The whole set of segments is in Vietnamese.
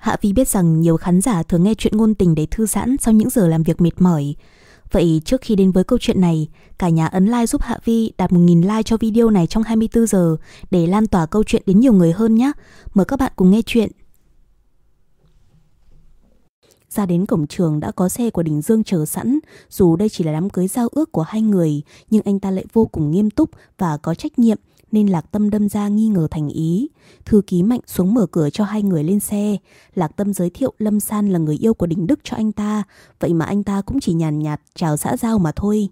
Hạ Vi biết rằng nhiều khán giả thường nghe chuyện ngôn tình để thư giãn sau những giờ làm việc mệt mỏi. Vậy trước khi đến với câu chuyện này, cả nhà ấn like giúp Hạ Vi đạt 1.000 like cho video này trong 24 giờ để lan tỏa câu chuyện đến nhiều người hơn nhé. Mời các bạn cùng nghe chuyện. Ra đến cổng trường đã có xe của Đình Dương chờ sẵn, dù đây chỉ là đám cưới giao ước của hai người, nhưng anh ta lại vô cùng nghiêm túc và có trách nhiệm nên Lạc Tâm đâm ra nghi ngờ thành ý. Thư ký Mạnh xuống mở cửa cho hai người lên xe. Lạc Tâm giới thiệu Lâm San là người yêu của Đình Đức cho anh ta, vậy mà anh ta cũng chỉ nhàn nhạt chào xã giao mà thôi.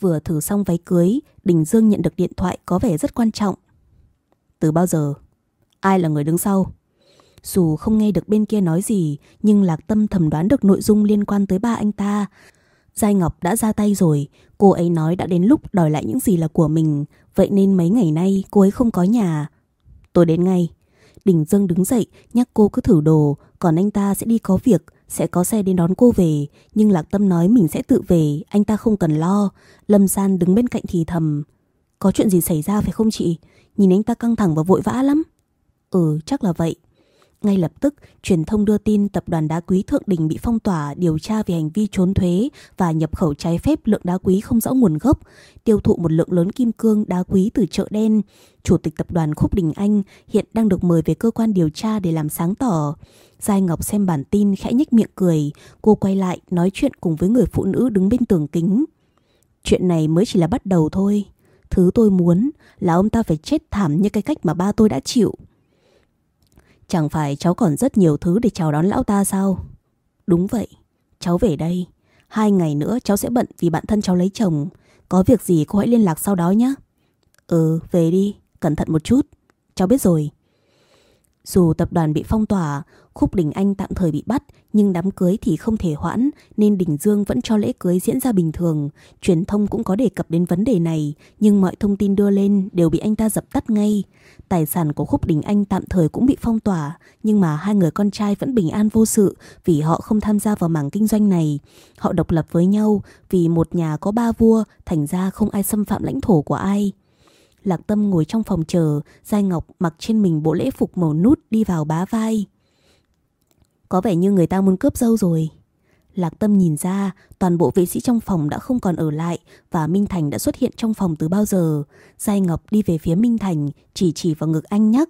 Vừa thử xong váy cưới, Đình Dương nhận được điện thoại có vẻ rất quan trọng. Từ bao giờ? Ai là người đứng sau? Dù không nghe được bên kia nói gì, nhưng Lạc Tâm thầm đoán được nội dung liên quan tới ba anh ta. Giai Ngọc đã ra tay rồi, cô ấy nói đã đến lúc đòi lại những gì là của mình, vậy nên mấy ngày nay cô ấy không có nhà. Tôi đến ngay. Đình Dương đứng dậy, nhắc cô cứ thử đồ, còn anh ta sẽ đi có việc, sẽ có xe đến đón cô về. Nhưng Lạc Tâm nói mình sẽ tự về, anh ta không cần lo. Lâm San đứng bên cạnh thì thầm. Có chuyện gì xảy ra phải không chị? Nhìn anh ta căng thẳng và vội vã lắm. Ừ, chắc là vậy. Ngay lập tức, truyền thông đưa tin tập đoàn đá quý Thượng Đình bị phong tỏa điều tra về hành vi trốn thuế và nhập khẩu trái phép lượng đá quý không rõ nguồn gốc, tiêu thụ một lượng lớn kim cương đá quý từ chợ đen. Chủ tịch tập đoàn Khúc Đình Anh hiện đang được mời về cơ quan điều tra để làm sáng tỏ. Giai Ngọc xem bản tin khẽ nhếch miệng cười, cô quay lại nói chuyện cùng với người phụ nữ đứng bên tường kính. Chuyện này mới chỉ là bắt đầu thôi. Thứ tôi muốn là ông ta phải chết thảm như cái cách mà ba tôi đã chịu. Chẳng phải cháu còn rất nhiều thứ để chào đón lão ta sao? Đúng vậy, cháu về đây. Hai ngày nữa cháu sẽ bận vì bạn thân cháu lấy chồng. Có việc gì cô hãy liên lạc sau đó nhé. Ừ, về đi, cẩn thận một chút. Cháu biết rồi. Dù tập đoàn bị phong tỏa, Khúc Đình Anh tạm thời bị bắt, nhưng đám cưới thì không thể hoãn, nên Đình Dương vẫn cho lễ cưới diễn ra bình thường. Truyền thông cũng có đề cập đến vấn đề này, nhưng mọi thông tin đưa lên đều bị anh ta dập tắt ngay. Tài sản của Khúc Đình Anh tạm thời cũng bị phong tỏa, nhưng mà hai người con trai vẫn bình an vô sự vì họ không tham gia vào mảng kinh doanh này. Họ độc lập với nhau vì một nhà có ba vua, thành ra không ai xâm phạm lãnh thổ của ai. Lạc Tâm ngồi trong phòng chờ, Giai Ngọc mặc trên mình bộ lễ phục màu nút đi vào bá vai. Có vẻ như người ta muốn cướp dâu rồi. Lạc Tâm nhìn ra, toàn bộ vệ sĩ trong phòng đã không còn ở lại và Minh Thành đã xuất hiện trong phòng từ bao giờ. Giai Ngọc đi về phía Minh Thành, chỉ chỉ vào ngực anh nhắc.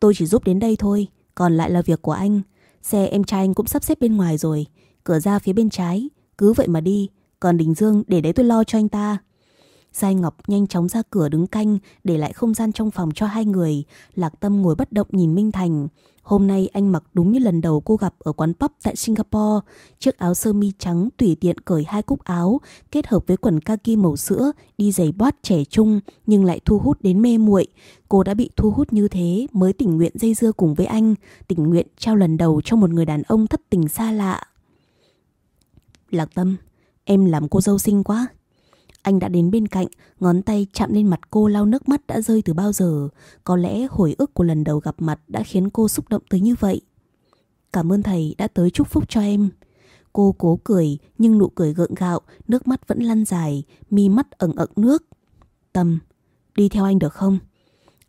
Tôi chỉ giúp đến đây thôi, còn lại là việc của anh. Xe em trai anh cũng sắp xếp bên ngoài rồi, cửa ra phía bên trái, cứ vậy mà đi. Còn Đình Dương để đấy tôi lo cho anh ta. Giai Ngọc nhanh chóng ra cửa đứng canh để lại không gian trong phòng cho hai người. Lạc Tâm ngồi bất động nhìn Minh Thành. Hôm nay anh mặc đúng như lần đầu cô gặp ở quán pub tại Singapore. Chiếc áo sơ mi trắng tùy tiện cởi hai cúc áo, kết hợp với quần kaki màu sữa, đi giày boát trẻ trung nhưng lại thu hút đến mê muội. Cô đã bị thu hút như thế mới tình nguyện dây dưa cùng với anh, tình nguyện trao lần đầu cho một người đàn ông thất tình xa lạ. Lạc Tâm, em làm cô dâu xinh quá. Anh đã đến bên cạnh, ngón tay chạm lên mặt cô lau nước mắt đã rơi từ bao giờ. Có lẽ hồi ức của lần đầu gặp mặt đã khiến cô xúc động tới như vậy. Cảm ơn thầy đã tới chúc phúc cho em. Cô cố cười nhưng nụ cười gượng gạo, nước mắt vẫn lăn dài, mi mắt ẩn ẩn nước. Tâm, đi theo anh được không?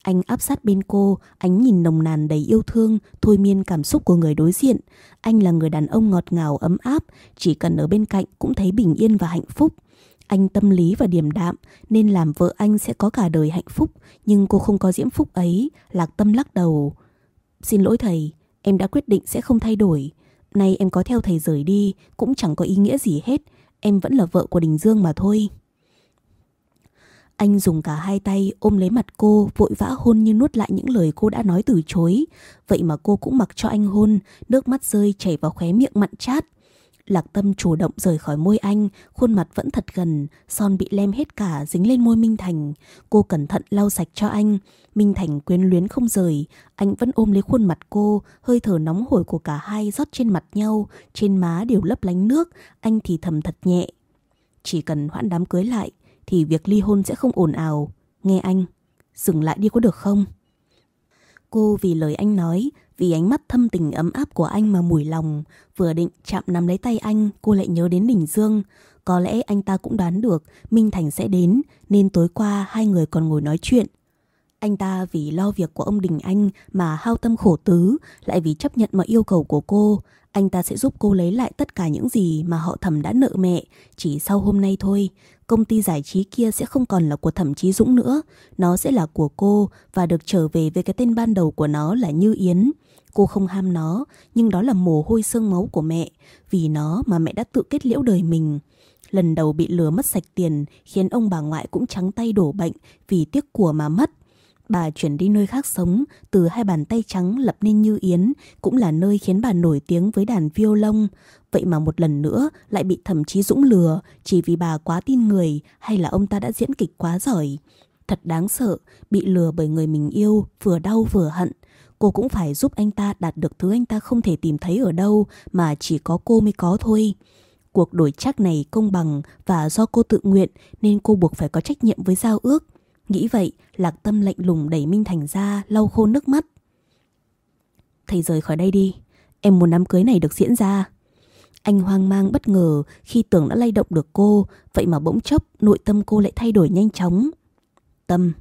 Anh áp sát bên cô, ánh nhìn nồng nàn đầy yêu thương, thôi miên cảm xúc của người đối diện. Anh là người đàn ông ngọt ngào ấm áp, chỉ cần ở bên cạnh cũng thấy bình yên và hạnh phúc. Anh tâm lý và điềm đạm nên làm vợ anh sẽ có cả đời hạnh phúc, nhưng cô không có diễm phúc ấy, Lạc Tâm lắc đầu. Xin lỗi thầy, em đã quyết định sẽ không thay đổi. Nay em có theo thầy rời đi cũng chẳng có ý nghĩa gì hết, em vẫn là vợ của Đình Dương mà thôi. Anh dùng cả hai tay ôm lấy mặt cô, vội vã hôn như nuốt lại những lời cô đã nói từ chối. Vậy mà cô cũng mặc cho anh hôn, nước mắt rơi chảy vào khóe miệng mặn chát. Lạc Tâm chủ động rời khỏi môi anh, khuôn mặt vẫn thật gần, son bị lem hết cả dính lên môi Minh Thành. Cô cẩn thận lau sạch cho anh. Minh Thành quyến luyến không rời, anh vẫn ôm lấy khuôn mặt cô, hơi thở nóng hổi của cả hai rót trên mặt nhau, trên má đều lấp lánh nước, anh thì thầm thật nhẹ. Chỉ cần hoãn đám cưới lại, thì việc ly hôn sẽ không ồn ào. Nghe anh, dừng lại đi có được không? Cô vì lời anh nói, vì ánh mắt thâm tình ấm áp của anh mà mùi lòng, vừa định chạm nắm lấy tay anh, cô lại nhớ đến Đình Dương. Có lẽ anh ta cũng đoán được Minh Thành sẽ đến, nên tối qua hai người còn ngồi nói chuyện. Anh ta vì lo việc của ông Đình Anh mà hao tâm khổ tứ, lại vì chấp nhận mọi yêu cầu của cô. Anh ta sẽ giúp cô lấy lại tất cả những gì mà họ thẩm đã nợ mẹ, chỉ sau hôm nay thôi. Công ty giải trí kia sẽ không còn là của thẩm chí Dũng nữa, nó sẽ là của cô và được trở về với cái tên ban đầu của nó là Như Yến. Cô không ham nó, nhưng đó là mồ hôi sương máu của mẹ, vì nó mà mẹ đã tự kết liễu đời mình. Lần đầu bị lừa mất sạch tiền khiến ông bà ngoại cũng trắng tay đổ bệnh vì tiếc của mà mất. Bà chuyển đi nơi khác sống, từ hai bàn tay trắng lập nên như yến, cũng là nơi khiến bà nổi tiếng với đàn violon. Vậy mà một lần nữa lại bị thẩm chí Dũng lừa, chỉ vì bà quá tin người hay là ông ta đã diễn kịch quá giỏi. Thật đáng sợ, bị lừa bởi người mình yêu, vừa đau vừa hận. Cô cũng phải giúp anh ta đạt được thứ anh ta không thể tìm thấy ở đâu mà chỉ có cô mới có thôi. Cuộc đổi chắc này công bằng và do cô tự nguyện nên cô buộc phải có trách nhiệm với giao ước. Nghĩ vậy, Lạc Tâm lạnh lùng đẩy Minh Thành ra, lau khô nước mắt. Thầy rời khỏi đây đi, em muốn đám cưới này được diễn ra. Anh hoang mang bất ngờ khi tưởng đã lay động được cô, vậy mà bỗng chốc nội tâm cô lại thay đổi nhanh chóng. Tâm,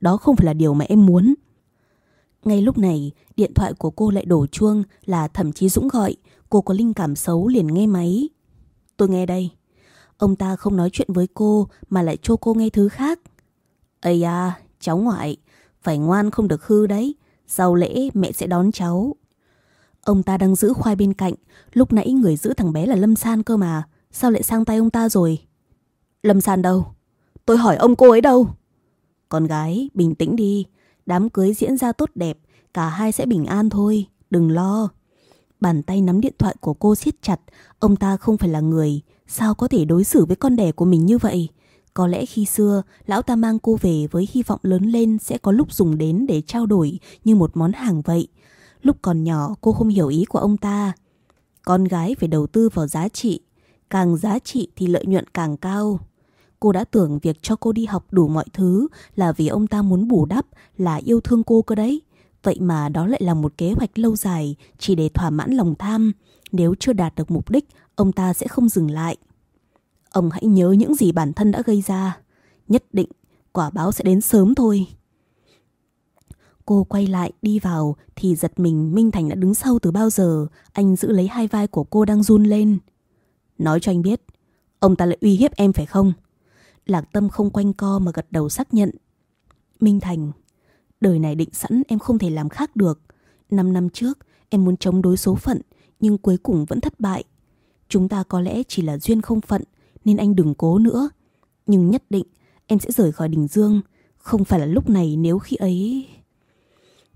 đó không phải là điều mà em muốn. Ngay lúc này, điện thoại của cô lại đổ chuông là thậm chí Dũng gọi, cô có linh cảm xấu liền nghe máy. Tôi nghe đây. Ông ta không nói chuyện với cô mà lại cho cô nghe thứ khác. Ây à, cháu ngoại, phải ngoan không được hư đấy. Sau lễ mẹ sẽ đón cháu. Ông ta đang giữ khoai bên cạnh, lúc nãy người giữ thằng bé là Lâm San cơ mà. Sao lại sang tay ông ta rồi? Lâm San đâu? Tôi hỏi ông cô ấy đâu? Con gái, bình tĩnh đi. Đám cưới diễn ra tốt đẹp, cả hai sẽ bình an thôi, đừng lo. Bàn tay nắm điện thoại của cô siết chặt, ông ta không phải là người, sao có thể đối xử với con đẻ của mình như vậy? Có lẽ khi xưa, lão ta mang cô về với hy vọng lớn lên sẽ có lúc dùng đến để trao đổi như một món hàng vậy. Lúc còn nhỏ cô không hiểu ý của ông ta. Con gái phải đầu tư vào giá trị, càng giá trị thì lợi nhuận càng cao. Cô đã tưởng việc cho cô đi học đủ mọi thứ là vì ông ta muốn bù đắp, là yêu thương cô cơ đấy. Vậy mà đó lại là một kế hoạch lâu dài chỉ để thỏa mãn lòng tham. Nếu chưa đạt được mục đích, ông ta sẽ không dừng lại. Ông hãy nhớ những gì bản thân đã gây ra. Nhất định, quả báo sẽ đến sớm thôi. Cô quay lại đi vào thì giật mình Minh Thành đã đứng sau từ bao giờ. Anh giữ lấy hai vai của cô đang run lên. Nói cho anh biết, ông ta lại uy hiếp em phải không? Lạc Tâm không quanh co mà gật đầu xác nhận. Minh Thành, đời này định sẵn em không thể làm khác được. Năm năm trước, em muốn chống đối số phận, nhưng cuối cùng vẫn thất bại. Chúng ta có lẽ chỉ là duyên không phận, nên anh đừng cố nữa. Nhưng nhất định, em sẽ rời khỏi Đình Dương. Không phải là lúc này nếu khi ấy...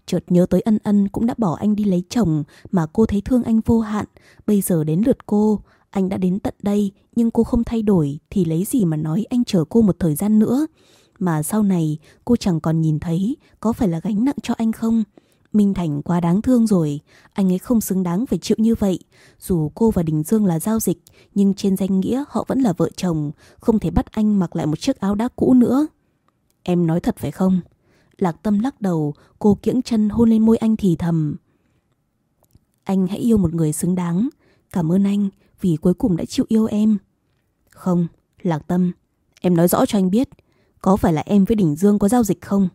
Chợt nhớ tới ân ân cũng đã bỏ anh đi lấy chồng mà cô thấy thương anh vô hạn. Bây giờ đến lượt cô, anh đã đến tận đây nhưng cô không thay đổi thì lấy gì mà nói anh chờ cô một thời gian nữa. Mà sau này cô chẳng còn nhìn thấy có phải là gánh nặng cho anh không? Minh Thành quá đáng thương rồi, anh ấy không xứng đáng phải chịu như vậy. Dù cô và Đình Dương là giao dịch, nhưng trên danh nghĩa họ vẫn là vợ chồng, không thể bắt anh mặc lại một chiếc áo đá cũ nữa. Em nói thật phải không? Lạc Tâm lắc đầu, cô kiễng chân hôn lên môi anh thì thầm. Anh hãy yêu một người xứng đáng. Cảm ơn anh, vì cuối cùng đã chịu yêu em. Không, Lạc Tâm, em nói rõ cho anh biết, có phải là em với Đình Dương có giao dịch không?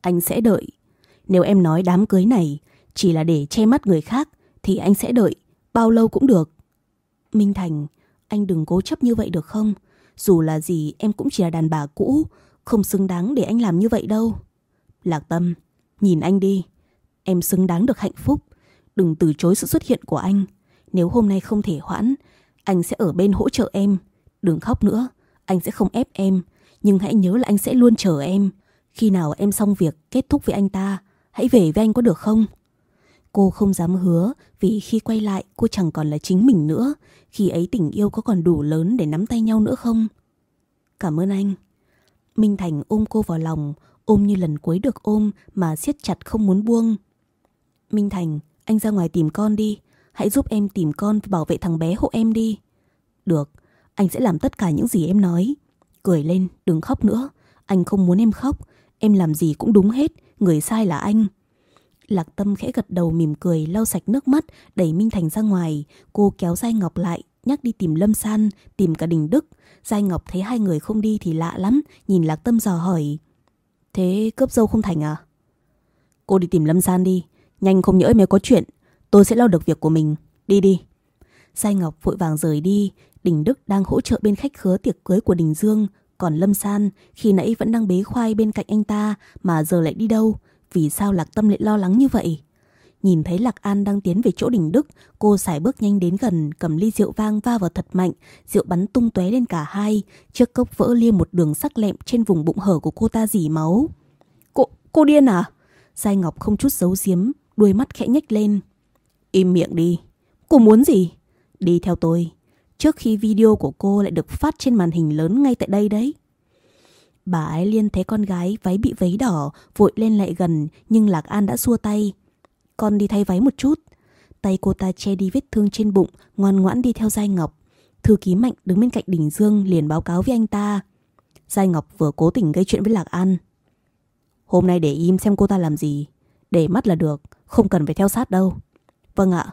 Anh sẽ đợi. Nếu em nói đám cưới này chỉ là để che mắt người khác thì anh sẽ đợi, bao lâu cũng được. Minh Thành, anh đừng cố chấp như vậy được không? Dù là gì em cũng chỉ là đàn bà cũ, không xứng đáng để anh làm như vậy đâu. Lạc Tâm, nhìn anh đi. Em xứng đáng được hạnh phúc. Đừng từ chối sự xuất hiện của anh. Nếu hôm nay không thể hoãn, anh sẽ ở bên hỗ trợ em. Đừng khóc nữa, anh sẽ không ép em. Nhưng hãy nhớ là anh sẽ luôn chờ em. Khi nào em xong việc kết thúc với anh ta, hãy về với anh có được không? Cô không dám hứa vì khi quay lại cô chẳng còn là chính mình nữa. Khi ấy tình yêu có còn đủ lớn để nắm tay nhau nữa không? Cảm ơn anh. Minh Thành ôm cô vào lòng, ôm như lần cuối được ôm mà siết chặt không muốn buông. Minh Thành, anh ra ngoài tìm con đi. Hãy giúp em tìm con và bảo vệ thằng bé hộ em đi. Được, anh sẽ làm tất cả những gì em nói. Cười lên, đừng khóc nữa. Anh không muốn em khóc. Em làm gì cũng đúng hết, người sai là anh. Lạc Tâm khẽ gật đầu mỉm cười lau sạch nước mắt đẩy Minh Thành ra ngoài. Cô kéo Giai Ngọc lại, nhắc đi tìm Lâm San, tìm cả Đình Đức. Giai Ngọc thấy hai người không đi thì lạ lắm, nhìn Lạc Tâm dò hỏi. Thế cướp dâu không thành à? Cô đi tìm Lâm San đi. Nhanh không nhỡ mới có chuyện. Tôi sẽ lo được việc của mình. Đi đi. Sai Ngọc vội vàng rời đi. Đình Đức đang hỗ trợ bên khách khứa tiệc cưới của Đình Dương. Còn Lâm San khi nãy vẫn đang bế khoai bên cạnh anh ta mà giờ lại đi đâu? Vì sao Lạc Tâm lại lo lắng như vậy? Nhìn thấy Lạc An đang tiến về chỗ đỉnh Đức, cô xài bước nhanh đến gần, cầm ly rượu vang va vào thật mạnh, rượu bắn tung tóe lên cả hai, chiếc cốc vỡ lia một đường sắc lẹm trên vùng bụng hở của cô ta dỉ máu. Cô, cô điên à? Sai Ngọc không chút giấu giếm, đuôi mắt khẽ nhếch lên. Im miệng đi. Cô muốn gì? Đi theo tôi. Trước khi video của cô lại được phát trên màn hình lớn ngay tại đây đấy. Bà ấy Liên thấy con gái váy bị vấy đỏ, vội lên lại gần, nhưng Lạc An đã xua tay. Con đi thay váy một chút. Tay cô ta che đi vết thương trên bụng, ngoan ngoãn đi theo Giai Ngọc. Thư ký Mạnh đứng bên cạnh Đình Dương liền báo cáo với anh ta. Giai Ngọc vừa cố tình gây chuyện với Lạc An. Hôm nay để im xem cô ta làm gì. Để mắt là được, không cần phải theo sát đâu. Vâng ạ.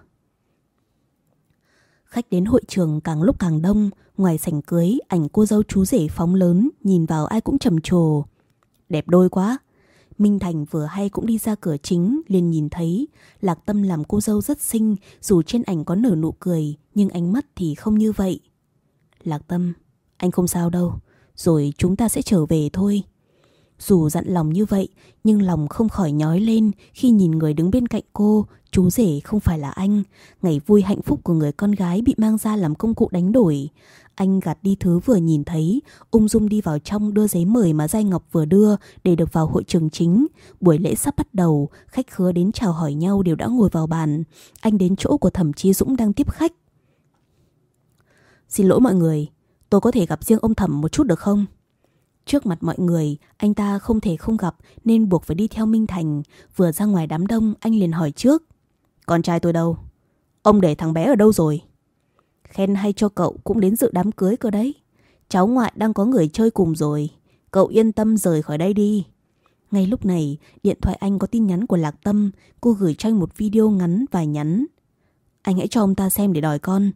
Khách đến hội trường càng lúc càng đông, ngoài sảnh cưới, ảnh cô dâu chú rể phóng lớn, nhìn vào ai cũng trầm trồ. Đẹp đôi quá, Minh Thành vừa hay cũng đi ra cửa chính liền nhìn thấy Lạc Tâm làm cô dâu rất xinh dù trên ảnh có nở nụ cười nhưng ánh mắt thì không như vậy. Lạc Tâm, anh không sao đâu, rồi chúng ta sẽ trở về thôi. Dù dặn lòng như vậy nhưng lòng không khỏi nhói lên khi nhìn người đứng bên cạnh cô, chú rể không phải là anh. Ngày vui hạnh phúc của người con gái bị mang ra làm công cụ đánh đổi. Anh gạt đi thứ vừa nhìn thấy, ung dung đi vào trong đưa giấy mời mà Giai Ngọc vừa đưa để được vào hội trường chính. Buổi lễ sắp bắt đầu, khách khứa đến chào hỏi nhau đều đã ngồi vào bàn. Anh đến chỗ của Thẩm Chí Dũng đang tiếp khách. Xin lỗi mọi người, tôi có thể gặp riêng ông Thẩm một chút được không? Trước mặt mọi người, anh ta không thể không gặp nên buộc phải đi theo Minh Thành. Vừa ra ngoài đám đông, anh liền hỏi trước. Con trai tôi đâu? Ông để thằng bé ở đâu rồi? Khen hay cho cậu cũng đến dự đám cưới cơ đấy. Cháu ngoại đang có người chơi cùng rồi. Cậu yên tâm rời khỏi đây đi. Ngay lúc này, điện thoại anh có tin nhắn của Lạc Tâm. Cô gửi cho anh một video ngắn và nhắn. Anh hãy cho ông ta xem để đòi con.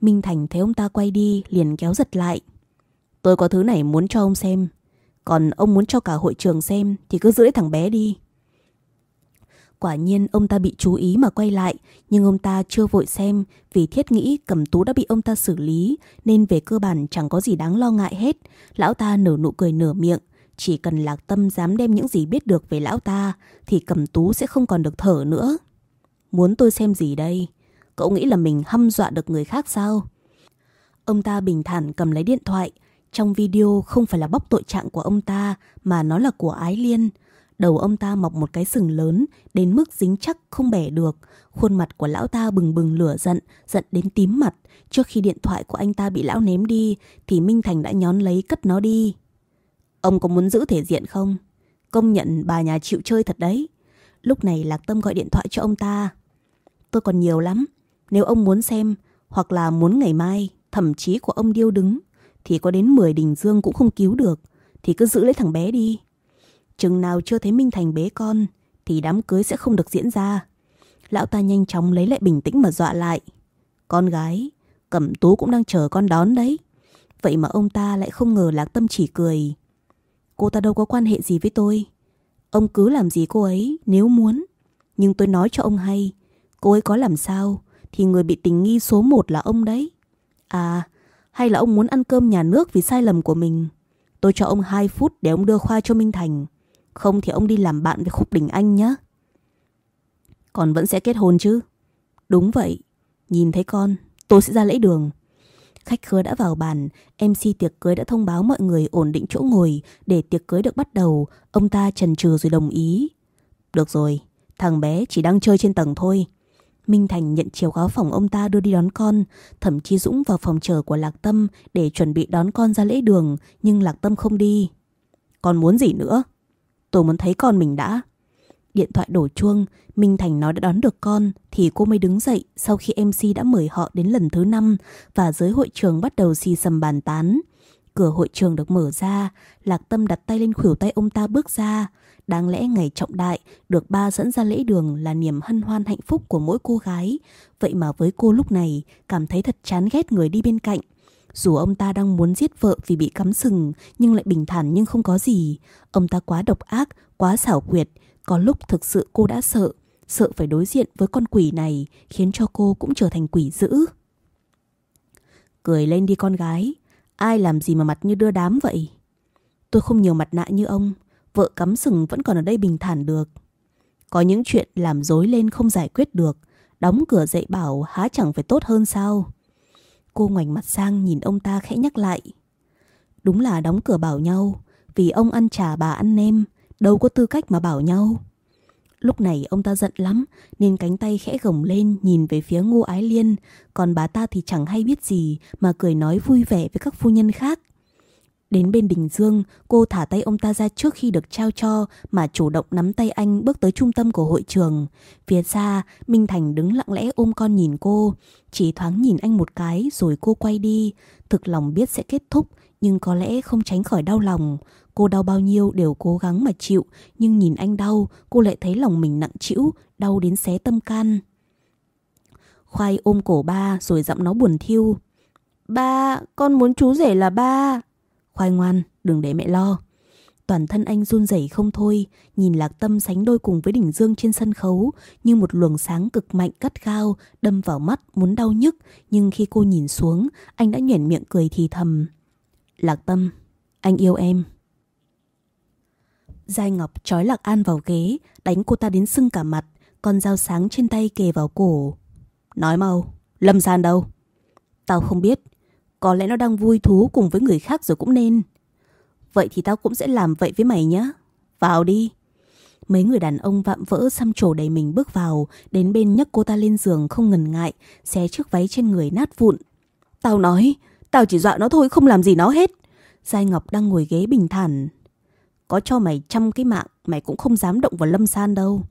Minh Thành thấy ông ta quay đi, liền kéo giật lại. Tôi có thứ này muốn cho ông xem. Còn ông muốn cho cả hội trường xem thì cứ giữ lấy thằng bé đi. Quả nhiên ông ta bị chú ý mà quay lại, nhưng ông ta chưa vội xem vì thiết nghĩ cầm tú đã bị ông ta xử lý nên về cơ bản chẳng có gì đáng lo ngại hết. Lão ta nở nụ cười nửa miệng, chỉ cần lạc tâm dám đem những gì biết được về lão ta thì cầm tú sẽ không còn được thở nữa. Muốn tôi xem gì đây? Cậu nghĩ là mình hăm dọa được người khác sao? Ông ta bình thản cầm lấy điện thoại. Trong video không phải là bóc tội trạng của ông ta mà nó là của Ái Liên. Đầu ông ta mọc một cái sừng lớn đến mức dính chắc không bẻ được. Khuôn mặt của lão ta bừng bừng lửa giận, giận đến tím mặt. Trước khi điện thoại của anh ta bị lão ném đi thì Minh Thành đã nhón lấy cất nó đi. Ông có muốn giữ thể diện không? Công nhận bà nhà chịu chơi thật đấy. Lúc này Lạc Tâm gọi điện thoại cho ông ta. Tôi còn nhiều lắm. Nếu ông muốn xem hoặc là muốn ngày mai thậm chí của ông điêu đứng thì có đến 10 đình dương cũng không cứu được. Thì cứ giữ lấy thằng bé đi. Chừng nào chưa thấy Minh Thành bế con thì đám cưới sẽ không được diễn ra. Lão ta nhanh chóng lấy lại bình tĩnh mà dọa lại. Con gái, Cẩm Tú cũng đang chờ con đón đấy. Vậy mà ông ta lại không ngờ Lạc Tâm chỉ cười. Cô ta đâu có quan hệ gì với tôi. Ông cứ làm gì cô ấy nếu muốn. Nhưng tôi nói cho ông hay, cô ấy có làm sao thì người bị tình nghi số một là ông đấy. À, hay là ông muốn ăn cơm nhà nước vì sai lầm của mình. Tôi cho ông 2 phút để ông đưa khoa cho Minh Thành. Không thì ông đi làm bạn với Khúc Đình Anh nhé. Con vẫn sẽ kết hôn chứ? Đúng vậy. Nhìn thấy con, tôi sẽ ra lễ đường. Khách khứa đã vào bàn, MC tiệc cưới đã thông báo mọi người ổn định chỗ ngồi để tiệc cưới được bắt đầu. Ông ta trần trừ rồi đồng ý. Được rồi, thằng bé chỉ đang chơi trên tầng thôi. Minh Thành nhận chiều khóa phòng ông ta đưa đi đón con, thậm chí Dũng vào phòng chờ của Lạc Tâm để chuẩn bị đón con ra lễ đường, nhưng Lạc Tâm không đi. còn muốn gì nữa? Tôi muốn thấy con mình đã. Điện thoại đổ chuông, Minh Thành nói đã đón được con thì cô mới đứng dậy sau khi MC đã mời họ đến lần thứ năm và giới hội trường bắt đầu xì xầm bàn tán. Cửa hội trường được mở ra, Lạc Tâm đặt tay lên khuỷu tay ông ta bước ra. Đáng lẽ ngày trọng đại, được ba dẫn ra lễ đường là niềm hân hoan hạnh phúc của mỗi cô gái. Vậy mà với cô lúc này, cảm thấy thật chán ghét người đi bên cạnh. Dù ông ta đang muốn giết vợ vì bị cắm sừng nhưng lại bình thản nhưng không có gì. Ông ta quá độc ác, quá xảo quyệt. Có lúc thực sự cô đã sợ. Sợ phải đối diện với con quỷ này khiến cho cô cũng trở thành quỷ dữ. Cười lên đi con gái. Ai làm gì mà mặt như đưa đám vậy? Tôi không nhiều mặt nạ như ông. Vợ cắm sừng vẫn còn ở đây bình thản được. Có những chuyện làm dối lên không giải quyết được. Đóng cửa dậy bảo há chẳng phải tốt hơn sao? Cô ngoảnh mặt sang nhìn ông ta khẽ nhắc lại. Đúng là đóng cửa bảo nhau. Vì ông ăn trà bà ăn nem. Đâu có tư cách mà bảo nhau. Lúc này ông ta giận lắm nên cánh tay khẽ gồng lên nhìn về phía Ngô Ái Liên, còn bà ta thì chẳng hay biết gì mà cười nói vui vẻ với các phu nhân khác. Đến bên Đình Dương, cô thả tay ông ta ra trước khi được trao cho mà chủ động nắm tay anh bước tới trung tâm của hội trường. Phía xa, Minh Thành đứng lặng lẽ ôm con nhìn cô, chỉ thoáng nhìn anh một cái rồi cô quay đi. Thực lòng biết sẽ kết thúc, nhưng có lẽ không tránh khỏi đau lòng. Cô đau bao nhiêu đều cố gắng mà chịu, nhưng nhìn anh đau, cô lại thấy lòng mình nặng trĩu, đau đến xé tâm can. Khoai ôm cổ ba rồi giọng nó buồn thiêu. Ba, con muốn chú rể là ba. Khoai ngoan, đừng để mẹ lo. Toàn thân anh run rẩy không thôi, nhìn Lạc Tâm sánh đôi cùng với Đỉnh Dương trên sân khấu, như một luồng sáng cực mạnh cắt gao, đâm vào mắt, muốn đau nhức, nhưng khi cô nhìn xuống, anh đã nhuyễn miệng cười thì thầm. Lạc Tâm, anh yêu em. Giai Ngọc trói Lạc An vào ghế, đánh cô ta đến sưng cả mặt, con dao sáng trên tay kề vào cổ. Nói mau, Lâm gian đâu? Tao không biết, có lẽ nó đang vui thú cùng với người khác rồi cũng nên. Vậy thì tao cũng sẽ làm vậy với mày nhé. Vào đi. Mấy người đàn ông vạm vỡ xăm trổ đầy mình bước vào, đến bên nhấc cô ta lên giường không ngần ngại, xé chiếc váy trên người nát vụn. Tao nói, tao chỉ dọa nó thôi không làm gì nó hết. Giai Ngọc đang ngồi ghế bình thản. Có cho mày trăm cái mạng, mày cũng không dám động vào lâm san đâu.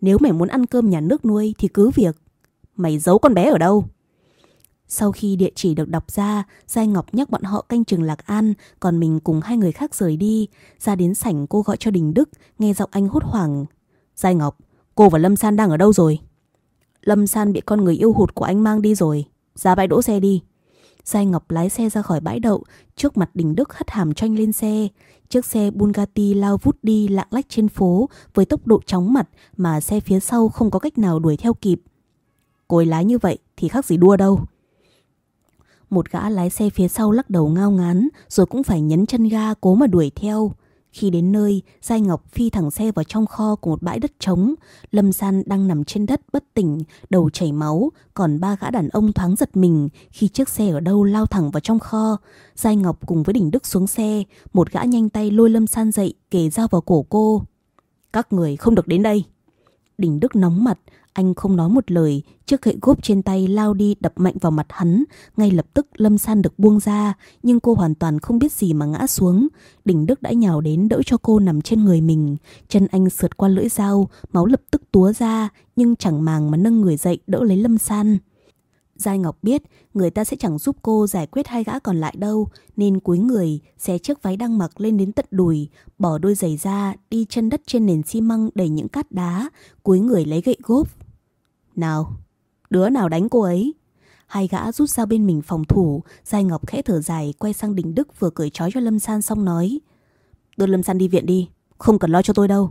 Nếu mày muốn ăn cơm nhà nước nuôi thì cứ việc. Mày giấu con bé ở đâu? Sau khi địa chỉ được đọc ra, Giai Ngọc nhắc bọn họ canh chừng Lạc An, còn mình cùng hai người khác rời đi. Ra đến sảnh cô gọi cho Đình Đức, nghe giọng anh hốt hoảng. Giai Ngọc, cô và Lâm San đang ở đâu rồi? Lâm San bị con người yêu hụt của anh mang đi rồi. Ra bãi đỗ xe đi. Giai Ngọc lái xe ra khỏi bãi đậu, trước mặt Đình Đức hất hàm cho anh lên xe. Chiếc xe Bugatti lao vút đi lạng lách trên phố với tốc độ chóng mặt mà xe phía sau không có cách nào đuổi theo kịp. Cô ấy lái như vậy thì khác gì đua đâu. Một gã lái xe phía sau lắc đầu ngao ngán rồi cũng phải nhấn chân ga cố mà đuổi theo. Khi đến nơi, Giai Ngọc phi thẳng xe vào trong kho của một bãi đất trống. Lâm San đang nằm trên đất bất tỉnh, đầu chảy máu, còn ba gã đàn ông thoáng giật mình khi chiếc xe ở đâu lao thẳng vào trong kho. Giai Ngọc cùng với Đỉnh Đức xuống xe, một gã nhanh tay lôi Lâm San dậy, kề dao vào cổ cô. Các người không được đến đây. Đỉnh Đức nóng mặt, anh không nói một lời, chiếc gậy gốp trên tay lao đi đập mạnh vào mặt hắn. Ngay lập tức Lâm San được buông ra, nhưng cô hoàn toàn không biết gì mà ngã xuống. Đỉnh Đức đã nhào đến đỡ cho cô nằm trên người mình. Chân anh sượt qua lưỡi dao, máu lập tức túa ra, nhưng chẳng màng mà nâng người dậy đỡ lấy Lâm San. Giai Ngọc biết người ta sẽ chẳng giúp cô giải quyết hai gã còn lại đâu, nên cúi người, xé chiếc váy đang mặc lên đến tận đùi, bỏ đôi giày ra, đi chân đất trên nền xi măng đầy những cát đá, cúi người lấy gậy gốp. Nào, đứa nào đánh cô ấy? Hai gã rút ra bên mình phòng thủ, Giai Ngọc khẽ thở dài quay sang Đình Đức vừa cởi trói cho Lâm San xong nói. Đưa Lâm San đi viện đi, không cần lo cho tôi đâu.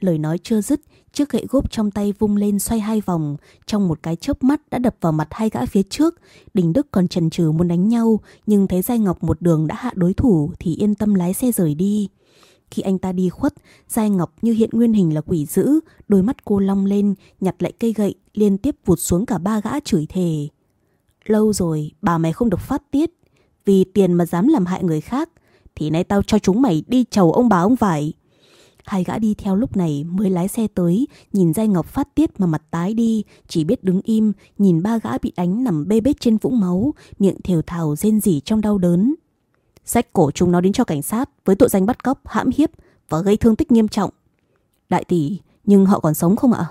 Lời nói chưa dứt, chiếc gậy gốp trong tay vung lên xoay hai vòng, trong một cái chớp mắt đã đập vào mặt hai gã phía trước. Đình Đức còn chần chừ muốn đánh nhau, nhưng thấy Giai Ngọc một đường đã hạ đối thủ thì yên tâm lái xe rời đi. Khi anh ta đi khuất, Giai Ngọc như hiện nguyên hình là quỷ dữ, đôi mắt cô long lên, nhặt lại cây gậy, liên tiếp vụt xuống cả ba gã chửi thề. Lâu rồi, bà mày không được phát tiết, vì tiền mà dám làm hại người khác, thì nay tao cho chúng mày đi chầu ông bà ông vải. Hai gã đi theo lúc này mới lái xe tới, nhìn Giai Ngọc phát tiết mà mặt tái đi, chỉ biết đứng im, nhìn ba gã bị đánh nằm bê bết trên vũng máu, miệng thều thào rên rỉ trong đau đớn sách cổ chúng nó đến cho cảnh sát với tội danh bắt cóc, hãm hiếp và gây thương tích nghiêm trọng. Đại tỷ, nhưng họ còn sống không ạ?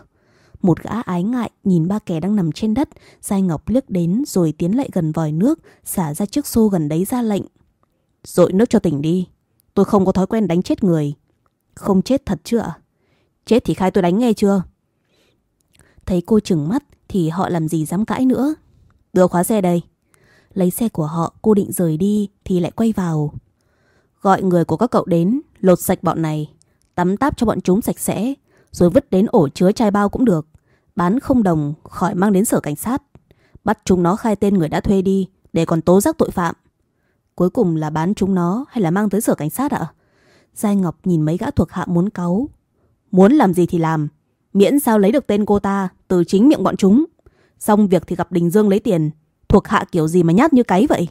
Một gã ái ngại nhìn ba kẻ đang nằm trên đất, Giai Ngọc liếc đến rồi tiến lại gần vòi nước, xả ra chiếc xô gần đấy ra lệnh. Rội nước cho tỉnh đi, tôi không có thói quen đánh chết người. Không chết thật chưa ạ? Chết thì khai tôi đánh nghe chưa? Thấy cô chừng mắt thì họ làm gì dám cãi nữa. Đưa khóa xe đây. Lấy xe của họ, cô định rời đi Thì lại quay vào Gọi người của các cậu đến, Lột sạch bọn này, Tắm táp cho bọn chúng sạch sẽ, Rồi vứt đến ổ chứa chai bao cũng được Bán không đồng, khỏi mang đến sở cảnh sát Bắt chúng nó khai tên người đã thuê đi, Để còn tố giác tội phạm Cuối cùng là bán chúng nó hay là mang tới sở cảnh sát ạ? Giai Ngọc nhìn mấy gã thuộc hạ muốn cáu. Muốn làm gì thì làm. Miễn sao lấy được tên cô ta từ chính miệng bọn chúng. Xong việc thì gặp Đình Dương lấy tiền. Thuộc hạ kiểu gì mà nhát như cái vậy?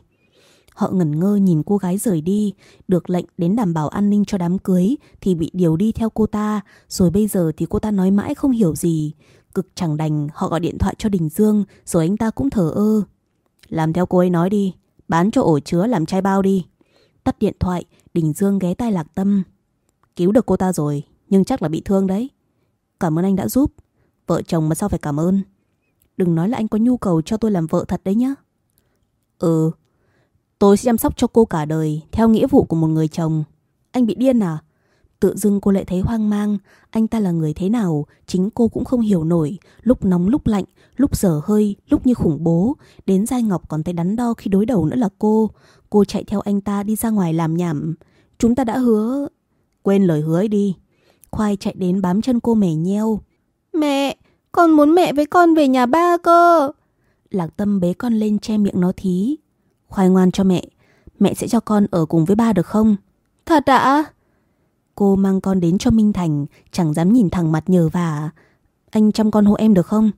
Họ ngẩn ngơ nhìn cô gái rời đi, được lệnh đến đảm bảo an ninh cho đám cưới thì bị điều đi theo cô ta, rồi bây giờ thì cô ta nói mãi không hiểu gì. Cực chẳng đành, họ gọi điện thoại cho Đình Dương, rồi anh ta cũng thở ơ. Làm theo cô ấy nói đi, bán cho ổ chứa làm chai bao đi. Tắt điện thoại, Đình Dương ghé tai Lạc Tâm. Cứu được cô ta rồi, nhưng chắc là bị thương đấy. Cảm ơn anh đã giúp. Vợ chồng mà sao phải cảm ơn. Đừng nói là anh có nhu cầu cho tôi làm vợ thật đấy nhá. Ừ, tôi sẽ chăm sóc cho cô cả đời theo nghĩa vụ của một người chồng. Anh bị điên à? Tự dưng cô lại thấy hoang mang, anh ta là người thế nào, chính cô cũng không hiểu nổi, lúc nóng lúc lạnh, lúc dở hơi, lúc như khủng bố. Đến Giai Ngọc còn thấy đắn đo khi đối đầu nữa là cô. Cô chạy theo anh ta đi ra ngoài làm nhảm. Chúng ta đã hứa... Quên lời hứa ấy đi. Khoai chạy đến bám chân cô mẻ nheo. Mẹ, con muốn mẹ với con về nhà ba cơ. Lạc Tâm bế con lên che miệng nó thí. Khoai ngoan cho mẹ. Mẹ sẽ cho con ở cùng với ba được không? Thật ạ? Cô mang con đến cho Minh Thành, chẳng dám nhìn thẳng mặt nhờ vả. Anh chăm con hộ em được không?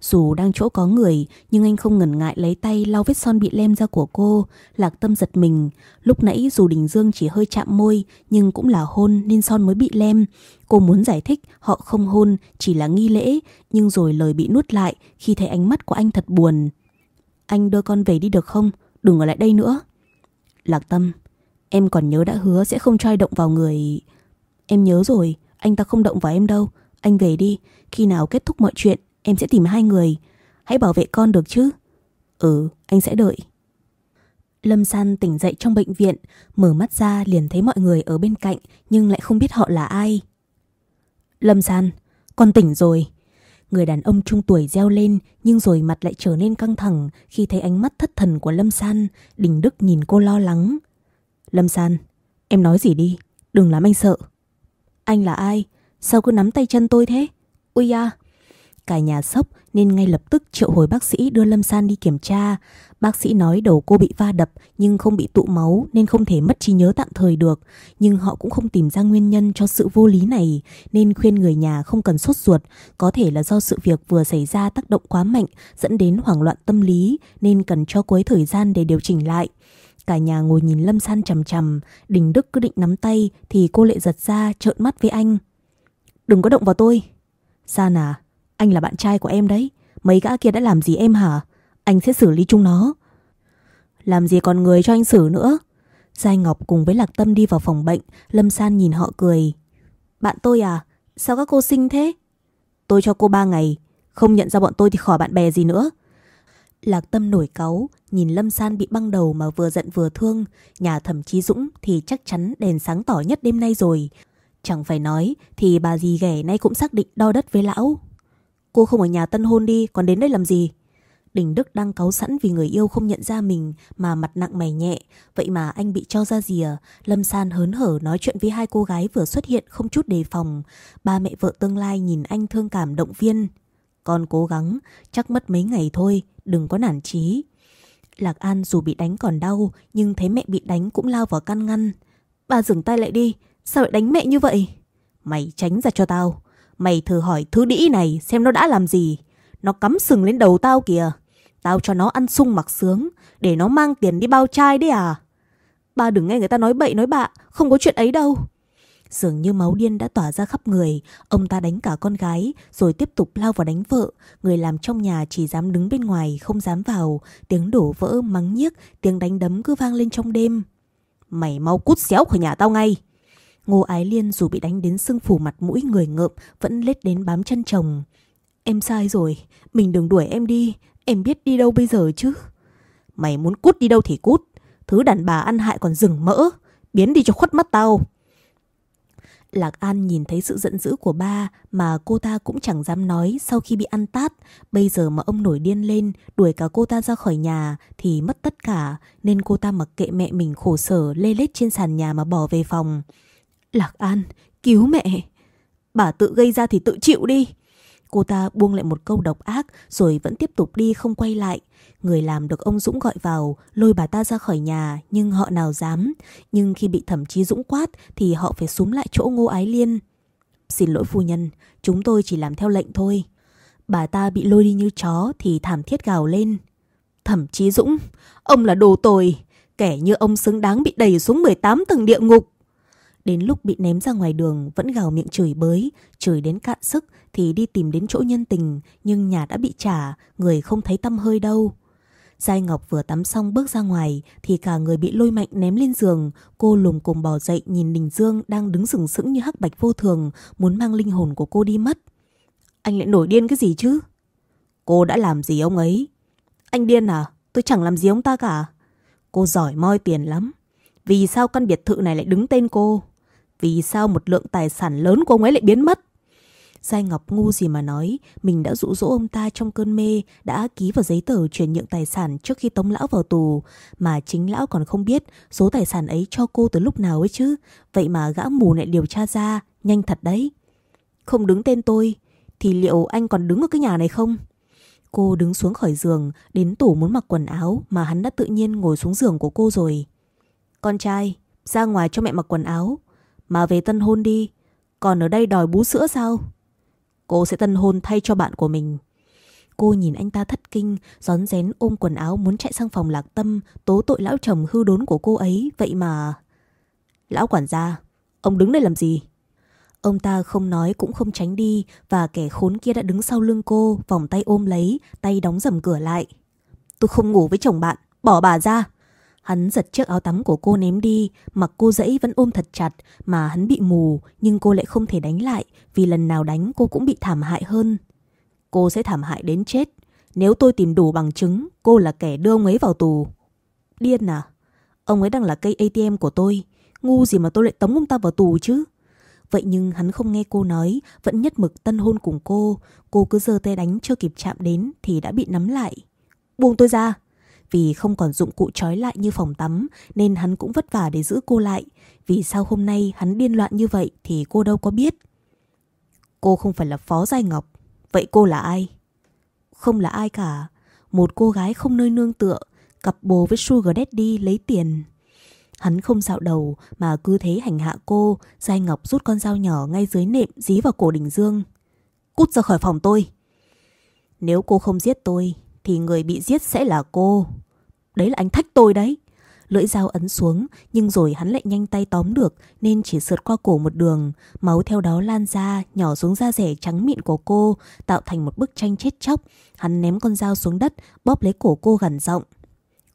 Dù đang chỗ có người, nhưng anh không ngần ngại lấy tay lau vết son bị lem ra của cô. Lạc tâm giật mình. Lúc nãy dù Đình Dương chỉ hơi chạm môi, nhưng cũng là hôn nên son mới bị lem. Cô muốn giải thích họ không hôn, chỉ là nghi lễ, nhưng rồi lời bị nuốt lại khi thấy ánh mắt của anh thật buồn. Anh đưa con về đi được không? Đừng ở lại đây nữa. Lạc tâm, em còn nhớ đã hứa sẽ không trai động vào người... Em nhớ rồi, anh ta không động vào em đâu. Anh về đi, khi nào kết thúc mọi chuyện, em sẽ tìm hai người. Hãy bảo vệ con được chứ? Ừ, anh sẽ đợi. Lâm San tỉnh dậy trong bệnh viện, mở mắt ra liền thấy mọi người ở bên cạnh nhưng lại không biết họ là ai. Lâm San, con tỉnh rồi. Người đàn ông trung tuổi reo lên nhưng rồi mặt lại trở nên căng thẳng khi thấy ánh mắt thất thần của Lâm San. Đình Đức nhìn cô lo lắng. Lâm San, em nói gì đi, đừng làm anh sợ. Anh là ai? Sao cứ nắm tay chân tôi thế? Ui da! Cả nhà sốc nên ngay lập tức triệu hồi bác sĩ đưa Lâm San đi kiểm tra. Bác sĩ nói đầu cô bị va đập nhưng không bị tụ máu nên không thể mất trí nhớ tạm thời được. Nhưng họ cũng không tìm ra nguyên nhân cho sự vô lý này nên khuyên người nhà không cần sốt ruột. Có thể là do sự việc vừa xảy ra tác động quá mạnh dẫn đến hoảng loạn tâm lý nên cần cho cô ấy thời gian để điều chỉnh lại. Cả nhà ngồi nhìn Lâm San chầm chầm, Đình Đức cứ định nắm tay thì cô lệ giật ra trợn mắt với anh. Đừng có động vào tôi. San à, anh là bạn trai của em đấy. Mấy gã kia đã làm gì em hả? Anh sẽ xử lý chúng nó. Làm gì còn người cho anh xử nữa? Giai Ngọc cùng với Lạc Tâm đi vào phòng bệnh, Lâm San nhìn họ cười. Bạn tôi à? Sao các cô xinh thế? Tôi cho cô ba ngày, không nhận ra bọn tôi thì khỏi bạn bè gì nữa. Lạc Tâm nổi cáu, nhìn Lâm San bị băng đầu mà vừa giận vừa thương, nhà thẩm chí Dũng thì chắc chắn đèn sáng tỏ nhất đêm nay rồi. Chẳng phải nói thì bà dì ghẻ nay cũng xác định đo đất với lão. Cô không ở nhà tân hôn đi, còn đến đây làm gì? Đình Đức đang cáu sẵn vì người yêu không nhận ra mình mà mặt nặng mày nhẹ. Vậy mà anh bị cho ra rìa. Lâm San hớn hở nói chuyện với hai cô gái vừa xuất hiện không chút đề phòng. Ba mẹ vợ tương lai nhìn anh thương cảm động viên. Con cố gắng, chắc mất mấy ngày thôi, đừng có nản chí. Lạc An dù bị đánh còn đau, nhưng thấy mẹ bị đánh cũng lao vào căn ngăn. Bà dừng tay lại đi, sao lại đánh mẹ như vậy? Mày tránh ra cho tao. Mày thử hỏi thứ đĩ này xem nó đã làm gì. Nó cắm sừng lên đầu tao kìa. Tao cho nó ăn sung mặc sướng, để nó mang tiền đi bao chai đấy à? ba đừng nghe người ta nói bậy nói bạ, không có chuyện ấy đâu. Dường như máu điên đã tỏa ra khắp người, ông ta đánh cả con gái, rồi tiếp tục lao vào đánh vợ. Người làm trong nhà chỉ dám đứng bên ngoài, không dám vào. Tiếng đổ vỡ, mắng nhiếc, tiếng đánh đấm cứ vang lên trong đêm. Mày mau cút xéo khỏi nhà tao ngay. Ngô Ái Liên dù bị đánh đến sưng phủ mặt mũi người ngợm, vẫn lết đến bám chân chồng. Em sai rồi, mình đừng đuổi em đi, em biết đi đâu bây giờ chứ. Mày muốn cút đi đâu thì cút, thứ đàn bà ăn hại còn rừng mỡ, biến đi cho khuất mắt tao. Lạc An nhìn thấy sự giận dữ của ba mà cô ta cũng chẳng dám nói sau khi bị ăn tát. Bây giờ mà ông nổi điên lên, đuổi cả cô ta ra khỏi nhà thì mất tất cả, nên cô ta mặc kệ mẹ mình khổ sở lê lết trên sàn nhà mà bỏ về phòng. Lạc An, cứu mẹ! Bà tự gây ra thì tự chịu đi! Cô ta buông lại một câu độc ác rồi vẫn tiếp tục đi không quay lại. Người làm được ông Dũng gọi vào, lôi bà ta ra khỏi nhà, nhưng họ nào dám. Nhưng khi bị thẩm chí Dũng quát thì họ phải súng lại chỗ ngô ái liên. Xin lỗi phu nhân, chúng tôi chỉ làm theo lệnh thôi. Bà ta bị lôi đi như chó thì thảm thiết gào lên. Thẩm chí Dũng, ông là đồ tồi. Kẻ như ông xứng đáng bị đẩy xuống 18 tầng địa ngục. Đến lúc bị ném ra ngoài đường vẫn gào miệng chửi bới, chửi đến cạn sức thì đi tìm đến chỗ nhân tình, nhưng nhà đã bị trả, người không thấy tâm hơi đâu. Giai Ngọc vừa tắm xong bước ra ngoài thì cả người bị lôi mạnh ném lên giường. Cô lùm cùng bò dậy nhìn Đình Dương đang đứng sừng sững như hắc bạch vô thường, muốn mang linh hồn của cô đi mất. Anh lại nổi điên cái gì chứ? Cô đã làm gì ông ấy? Anh điên à? Tôi chẳng làm gì ông ta cả. Cô giỏi moi tiền lắm. Vì sao căn biệt thự này lại đứng tên cô? Vì sao một lượng tài sản lớn của ông ấy lại biến mất? Giai Ngọc ngu gì mà nói, mình đã dụ dỗ ông ta trong cơn mê, đã ký vào giấy tờ chuyển nhượng tài sản trước khi tống lão vào tù, mà chính lão còn không biết số tài sản ấy cho cô từ lúc nào ấy chứ, vậy mà gã mù lại điều tra ra, nhanh thật đấy. Không đứng tên tôi, thì liệu anh còn đứng ở cái nhà này không? Cô đứng xuống khỏi giường, đến tủ muốn mặc quần áo mà hắn đã tự nhiên ngồi xuống giường của cô rồi. Con trai, ra ngoài cho mẹ mặc quần áo, mà về tân hôn đi, còn ở đây đòi bú sữa sao? Cô sẽ tân hôn thay cho bạn của mình. Cô nhìn anh ta thất kinh, gión rén ôm quần áo muốn chạy sang phòng lạc tâm, tố tội lão chồng hư đốn của cô ấy, vậy mà... Lão quản gia, ông đứng đây làm gì? Ông ta không nói cũng không tránh đi và kẻ khốn kia đã đứng sau lưng cô, vòng tay ôm lấy, tay đóng dầm cửa lại. Tôi không ngủ với chồng bạn, bỏ bà ra. Hắn giật chiếc áo tắm của cô ném đi, mặc cô dãy vẫn ôm thật chặt, mà hắn bị mù, nhưng cô lại không thể đánh lại, vì lần nào đánh cô cũng bị thảm hại hơn. Cô sẽ thảm hại đến chết. Nếu tôi tìm đủ bằng chứng, cô là kẻ đưa ông ấy vào tù. Điên à? Ông ấy đang là cây ATM của tôi. Ngu gì mà tôi lại tống ông ta vào tù chứ? Vậy nhưng hắn không nghe cô nói, vẫn nhất mực tân hôn cùng cô. Cô cứ giơ tay đánh chưa kịp chạm đến thì đã bị nắm lại. Buông tôi ra! Vì không còn dụng cụ trói lại như phòng tắm nên hắn cũng vất vả để giữ cô lại. Vì sao hôm nay hắn điên loạn như vậy thì cô đâu có biết. Cô không phải là Phó Giai Ngọc. Vậy cô là ai? Không là ai cả. Một cô gái không nơi nương tựa, cặp bồ với Sugar Daddy lấy tiền. Hắn không dạo đầu mà cứ thế hành hạ cô, Giai Ngọc rút con dao nhỏ ngay dưới nệm dí vào cổ Đình Dương. Cút ra khỏi phòng tôi. Nếu cô không giết tôi thì người bị giết sẽ là cô. Đấy là anh thách tôi đấy. Lưỡi dao ấn xuống, nhưng rồi hắn lại nhanh tay tóm được nên chỉ sượt qua cổ một đường. Máu theo đó lan ra, nhỏ xuống da rẻ trắng mịn của cô, tạo thành một bức tranh chết chóc. Hắn ném con dao xuống đất, bóp lấy cổ cô gần giọng.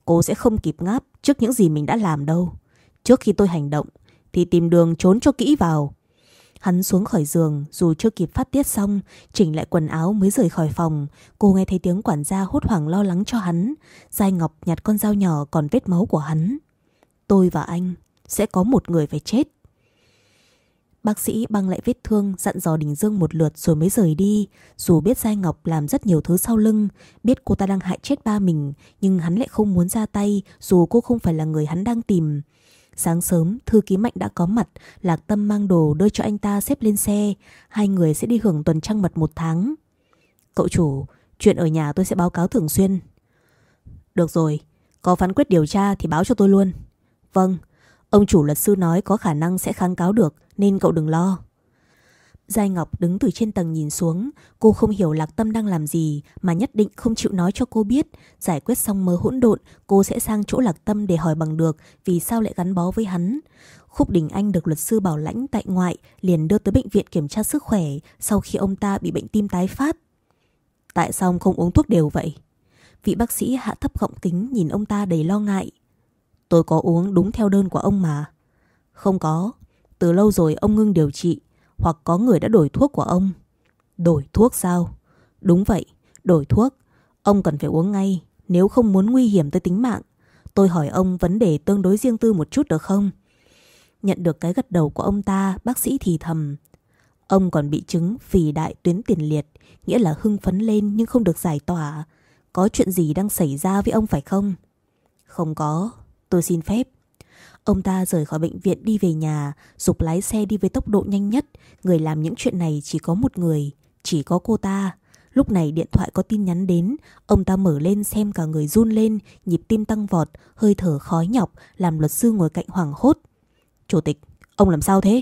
Cô sẽ không kịp ngáp trước những gì mình đã làm đâu. Trước khi tôi hành động, thì tìm đường trốn cho kỹ vào. Hắn xuống khỏi giường dù chưa kịp phát tiết xong, chỉnh lại quần áo mới rời khỏi phòng. Cô nghe thấy tiếng quản gia hốt hoảng lo lắng cho hắn. Giai Ngọc nhặt con dao nhỏ còn vết máu của hắn. Tôi và anh sẽ có một người phải chết. Bác sĩ băng lại vết thương dặn dò Đình Dương một lượt rồi mới rời đi. Dù biết Giai Ngọc làm rất nhiều thứ sau lưng, biết cô ta đang hại chết ba mình, nhưng hắn lại không muốn ra tay dù cô không phải là người hắn đang tìm. Sáng sớm, thư ký Mạnh đã có mặt, Lạc Tâm mang đồ đưa cho anh ta xếp lên xe. Hai người sẽ đi hưởng tuần trăng mật một tháng. Cậu chủ, chuyện ở nhà tôi sẽ báo cáo thường xuyên. Được rồi, có phán quyết điều tra thì báo cho tôi luôn. Vâng, ông chủ luật sư nói có khả năng sẽ kháng cáo được nên cậu đừng lo. Giai Ngọc đứng từ trên tầng nhìn xuống, cô không hiểu Lạc Tâm đang làm gì mà nhất định không chịu nói cho cô biết. Giải quyết xong mớ hỗn độn, cô sẽ sang chỗ Lạc Tâm để hỏi bằng được vì sao lại gắn bó với hắn. Khúc Đình Anh được luật sư bảo lãnh tại ngoại liền đưa tới bệnh viện kiểm tra sức khỏe sau khi ông ta bị bệnh tim tái phát. Tại sao ông không uống thuốc đều vậy? Vị bác sĩ hạ thấp gọng kính nhìn ông ta đầy lo ngại. Tôi có uống đúng theo đơn của ông mà. Không có, từ lâu rồi ông ngưng điều trị hoặc có người đã đổi thuốc của ông. Đổi thuốc sao? Đúng vậy, đổi thuốc. Ông cần phải uống ngay nếu không muốn nguy hiểm tới tính mạng. Tôi hỏi ông vấn đề tương đối riêng tư một chút được không? Nhận được cái gật đầu của ông ta, bác sĩ thì thầm. Ông còn bị chứng phì đại tuyến tiền liệt, nghĩa là hưng phấn lên nhưng không được giải tỏa. Có chuyện gì đang xảy ra với ông phải không? Không có, tôi xin phép. Ông ta rời khỏi bệnh viện đi về nhà, dục lái xe đi với tốc độ nhanh nhất. Người làm những chuyện này chỉ có một người, chỉ có cô ta. Lúc này điện thoại có tin nhắn đến, ông ta mở lên xem cả người run lên, nhịp tim tăng vọt, hơi thở khói nhọc, làm luật sư ngồi cạnh hoảng hốt. Chủ tịch, ông làm sao thế?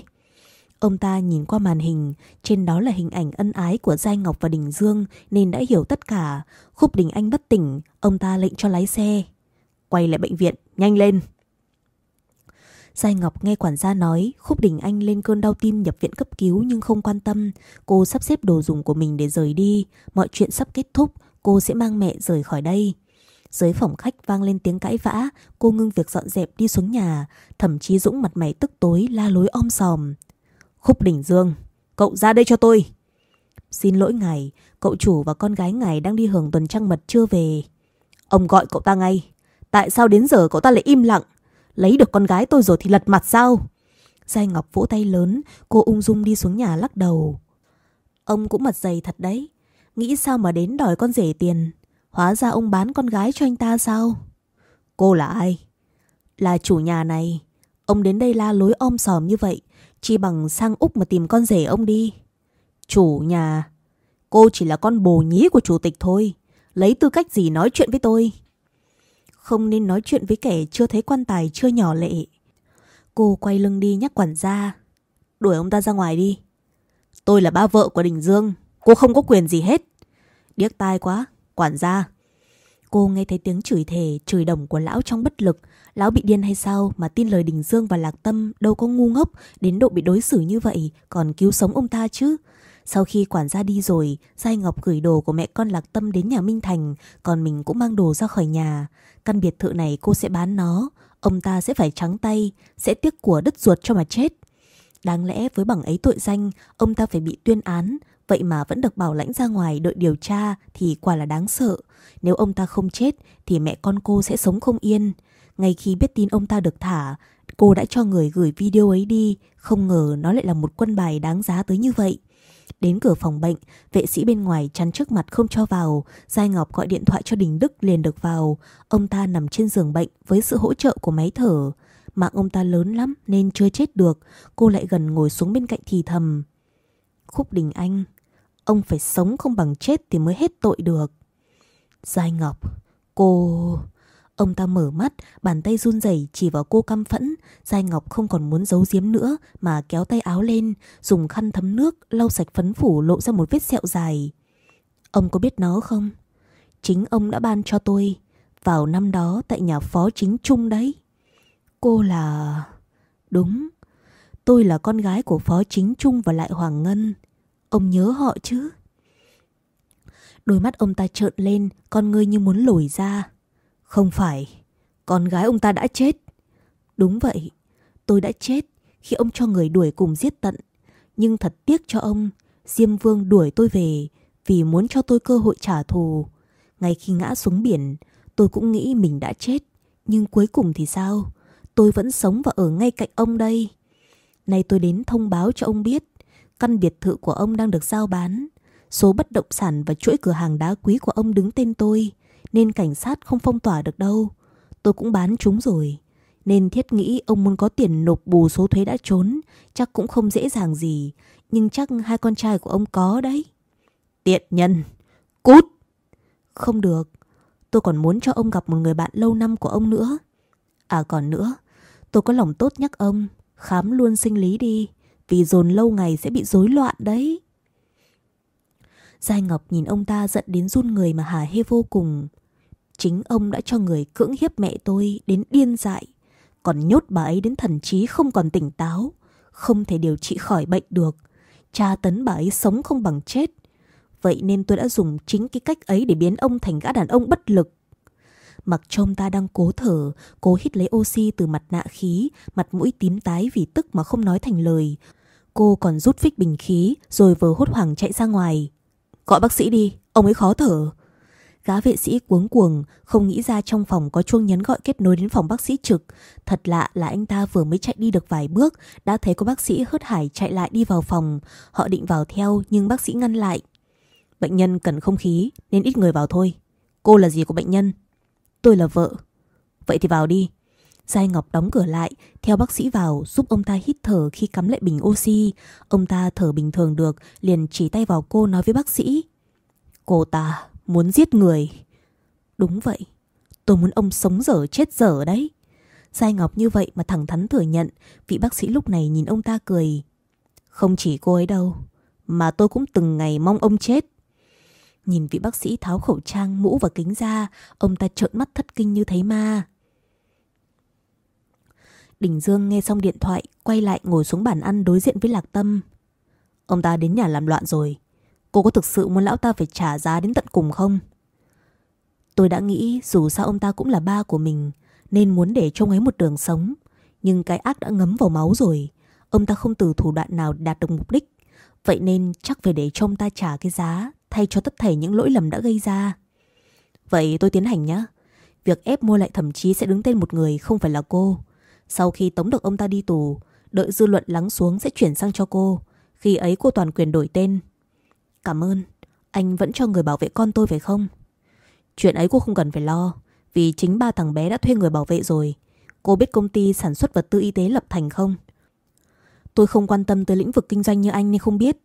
Ông ta nhìn qua màn hình, trên đó là hình ảnh ân ái của Giai Ngọc và Đình Dương nên đã hiểu tất cả. Khúc Đình Anh bất tỉnh, ông ta lệnh cho lái xe. Quay lại bệnh viện, nhanh lên. Giai Ngọc nghe quản gia nói Khúc Đình Anh lên cơn đau tim nhập viện cấp cứu nhưng không quan tâm. Cô sắp xếp đồ dùng của mình để rời đi. Mọi chuyện sắp kết thúc, cô sẽ mang mẹ rời khỏi đây. Dưới phòng khách vang lên tiếng cãi vã, cô ngưng việc dọn dẹp đi xuống nhà. Thậm chí Dũng mặt mày tức tối la lối om sòm. Khúc Đình Dương, cậu ra đây cho tôi. Xin lỗi ngài, cậu chủ và con gái ngài đang đi hưởng tuần trăng mật chưa về. Ông gọi cậu ta ngay. Tại sao đến giờ cậu ta lại im lặng? Lấy được con gái tôi rồi thì lật mặt sao? Giai Ngọc vỗ tay lớn, cô ung dung đi xuống nhà lắc đầu. Ông cũng mặt dày thật đấy. Nghĩ sao mà đến đòi con rể tiền? Hóa ra ông bán con gái cho anh ta sao? Cô là ai? Là chủ nhà này. Ông đến đây la lối om sòm như vậy. Chỉ bằng sang Úc mà tìm con rể ông đi. Chủ nhà. Cô chỉ là con bồ nhí của chủ tịch thôi. Lấy tư cách gì nói chuyện với tôi? Không nên nói chuyện với kẻ chưa thấy quan tài chưa nhỏ lệ. Cô quay lưng đi nhắc quản gia. Đuổi ông ta ra ngoài đi. Tôi là ba vợ của Đình Dương. Cô không có quyền gì hết. Điếc tai quá. Quản gia. Cô nghe thấy tiếng chửi thề, chửi đồng của lão trong bất lực. Lão bị điên hay sao mà tin lời Đình Dương và Lạc Tâm đâu có ngu ngốc đến độ bị đối xử như vậy còn cứu sống ông ta chứ. Sau khi quản gia đi rồi, Giai Ngọc gửi đồ của mẹ con Lạc Tâm đến nhà Minh Thành, còn mình cũng mang đồ ra khỏi nhà. Căn biệt thự này cô sẽ bán nó, ông ta sẽ phải trắng tay, sẽ tiếc của đứt ruột cho mà chết. Đáng lẽ với bằng ấy tội danh, ông ta phải bị tuyên án, vậy mà vẫn được bảo lãnh ra ngoài đợi điều tra thì quả là đáng sợ. Nếu ông ta không chết thì mẹ con cô sẽ sống không yên. Ngay khi biết tin ông ta được thả, cô đã cho người gửi video ấy đi, không ngờ nó lại là một quân bài đáng giá tới như vậy. Đến cửa phòng bệnh, vệ sĩ bên ngoài chắn trước mặt không cho vào. Giai Ngọc gọi điện thoại cho Đình Đức liền được vào. Ông ta nằm trên giường bệnh với sự hỗ trợ của máy thở. Mạng ông ta lớn lắm nên chưa chết được. Cô lại gần ngồi xuống bên cạnh thì thầm. Khúc Đình Anh, ông phải sống không bằng chết thì mới hết tội được. Giai Ngọc, cô... Ông ta mở mắt, bàn tay run rẩy chỉ vào cô căm phẫn. Giai Ngọc không còn muốn giấu giếm nữa mà kéo tay áo lên, dùng khăn thấm nước lau sạch phấn phủ lộ ra một vết sẹo dài. Ông có biết nó không? Chính ông đã ban cho tôi vào năm đó tại nhà phó chính trung đấy. Cô là... Đúng, tôi là con gái của phó chính trung và lại Hoàng Ngân. Ông nhớ họ chứ? Đôi mắt ông ta trợn lên, con ngươi như muốn lồi ra. Không phải, con gái ông ta đã chết. Đúng vậy, tôi đã chết khi ông cho người đuổi cùng giết tận. Nhưng thật tiếc cho ông, Diêm Vương đuổi tôi về vì muốn cho tôi cơ hội trả thù. Ngay khi ngã xuống biển, tôi cũng nghĩ mình đã chết. Nhưng cuối cùng thì sao? Tôi vẫn sống và ở ngay cạnh ông đây. Nay tôi đến thông báo cho ông biết, căn biệt thự của ông đang được giao bán. Số bất động sản và chuỗi cửa hàng đá quý của ông đứng tên tôi nên cảnh sát không phong tỏa được đâu. Tôi cũng bán chúng rồi. Nên thiết nghĩ ông muốn có tiền nộp bù số thuế đã trốn, chắc cũng không dễ dàng gì. Nhưng chắc hai con trai của ông có đấy. Tiện nhân! Cút! Không được. Tôi còn muốn cho ông gặp một người bạn lâu năm của ông nữa. À còn nữa, tôi có lòng tốt nhắc ông, khám luôn sinh lý đi. Vì dồn lâu ngày sẽ bị rối loạn đấy. Giai Ngọc nhìn ông ta giận đến run người mà hà hê vô cùng. Chính ông đã cho người cưỡng hiếp mẹ tôi đến điên dại, còn nhốt bà ấy đến thần trí không còn tỉnh táo, không thể điều trị khỏi bệnh được. Cha tấn bà ấy sống không bằng chết. Vậy nên tôi đã dùng chính cái cách ấy để biến ông thành gã đàn ông bất lực. Mặc trông ta đang cố thở, cố hít lấy oxy từ mặt nạ khí, mặt mũi tím tái vì tức mà không nói thành lời. Cô còn rút phích bình khí rồi vừa hốt hoảng chạy ra ngoài. Gọi bác sĩ đi, ông ấy khó thở. Gã vệ sĩ cuống cuồng, không nghĩ ra trong phòng có chuông nhấn gọi kết nối đến phòng bác sĩ trực. Thật lạ là anh ta vừa mới chạy đi được vài bước, đã thấy có bác sĩ hớt hải chạy lại đi vào phòng. Họ định vào theo nhưng bác sĩ ngăn lại. Bệnh nhân cần không khí nên ít người vào thôi. Cô là gì của bệnh nhân? Tôi là vợ. Vậy thì vào đi. Giai Ngọc đóng cửa lại, theo bác sĩ vào giúp ông ta hít thở khi cắm lại bình oxy. Ông ta thở bình thường được, liền chỉ tay vào cô nói với bác sĩ. Cô ta muốn giết người. Đúng vậy, tôi muốn ông sống dở chết dở đấy. Giai Ngọc như vậy mà thẳng thắn thừa nhận, vị bác sĩ lúc này nhìn ông ta cười. Không chỉ cô ấy đâu, mà tôi cũng từng ngày mong ông chết. Nhìn vị bác sĩ tháo khẩu trang, mũ và kính ra, ông ta trợn mắt thất kinh như thấy ma. Đình Dương nghe xong điện thoại, quay lại ngồi xuống bàn ăn đối diện với Lạc Tâm. Ông ta đến nhà làm loạn rồi. Cô có thực sự muốn lão ta phải trả giá đến tận cùng không? Tôi đã nghĩ dù sao ông ta cũng là ba của mình, nên muốn để trông ấy một đường sống. Nhưng cái ác đã ngấm vào máu rồi. Ông ta không từ thủ đoạn nào đạt được mục đích. Vậy nên chắc phải để trông ta trả cái giá thay cho tất thảy những lỗi lầm đã gây ra. Vậy tôi tiến hành nhé. Việc ép mua lại thậm chí sẽ đứng tên một người không phải là cô. Sau khi tống được ông ta đi tù, đợi dư luận lắng xuống sẽ chuyển sang cho cô. Khi ấy cô toàn quyền đổi tên. Cảm ơn, anh vẫn cho người bảo vệ con tôi phải không? Chuyện ấy cô không cần phải lo, vì chính ba thằng bé đã thuê người bảo vệ rồi. Cô biết công ty sản xuất vật tư y tế lập thành không? Tôi không quan tâm tới lĩnh vực kinh doanh như anh nên không biết.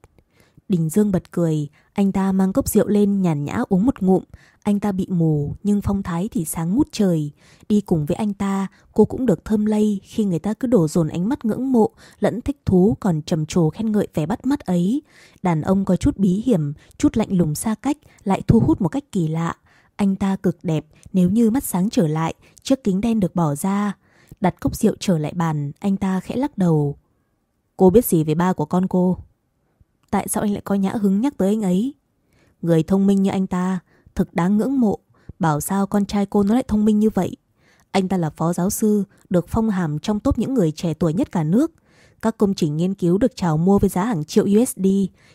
Đình Dương bật cười, anh ta mang cốc rượu lên nhàn nhã uống một ngụm. Anh ta bị mù nhưng phong thái thì sáng ngút trời. Đi cùng với anh ta, cô cũng được thơm lây khi người ta cứ đổ dồn ánh mắt ngưỡng mộ, lẫn thích thú còn trầm trồ khen ngợi vẻ bắt mắt ấy. Đàn ông có chút bí hiểm, chút lạnh lùng xa cách, lại thu hút một cách kỳ lạ. Anh ta cực đẹp nếu như mắt sáng trở lại, chiếc kính đen được bỏ ra. Đặt cốc rượu trở lại bàn, anh ta khẽ lắc đầu. Cô biết gì về ba của con cô? Tại sao anh lại có nhã hứng nhắc tới anh ấy? Người thông minh như anh ta, Thực đáng ngưỡng mộ. Bảo sao con trai cô nó lại thông minh như vậy? Anh ta là phó giáo sư, Được phong hàm trong top những người trẻ tuổi nhất cả nước. Các công trình nghiên cứu được chào mua với giá hàng triệu USD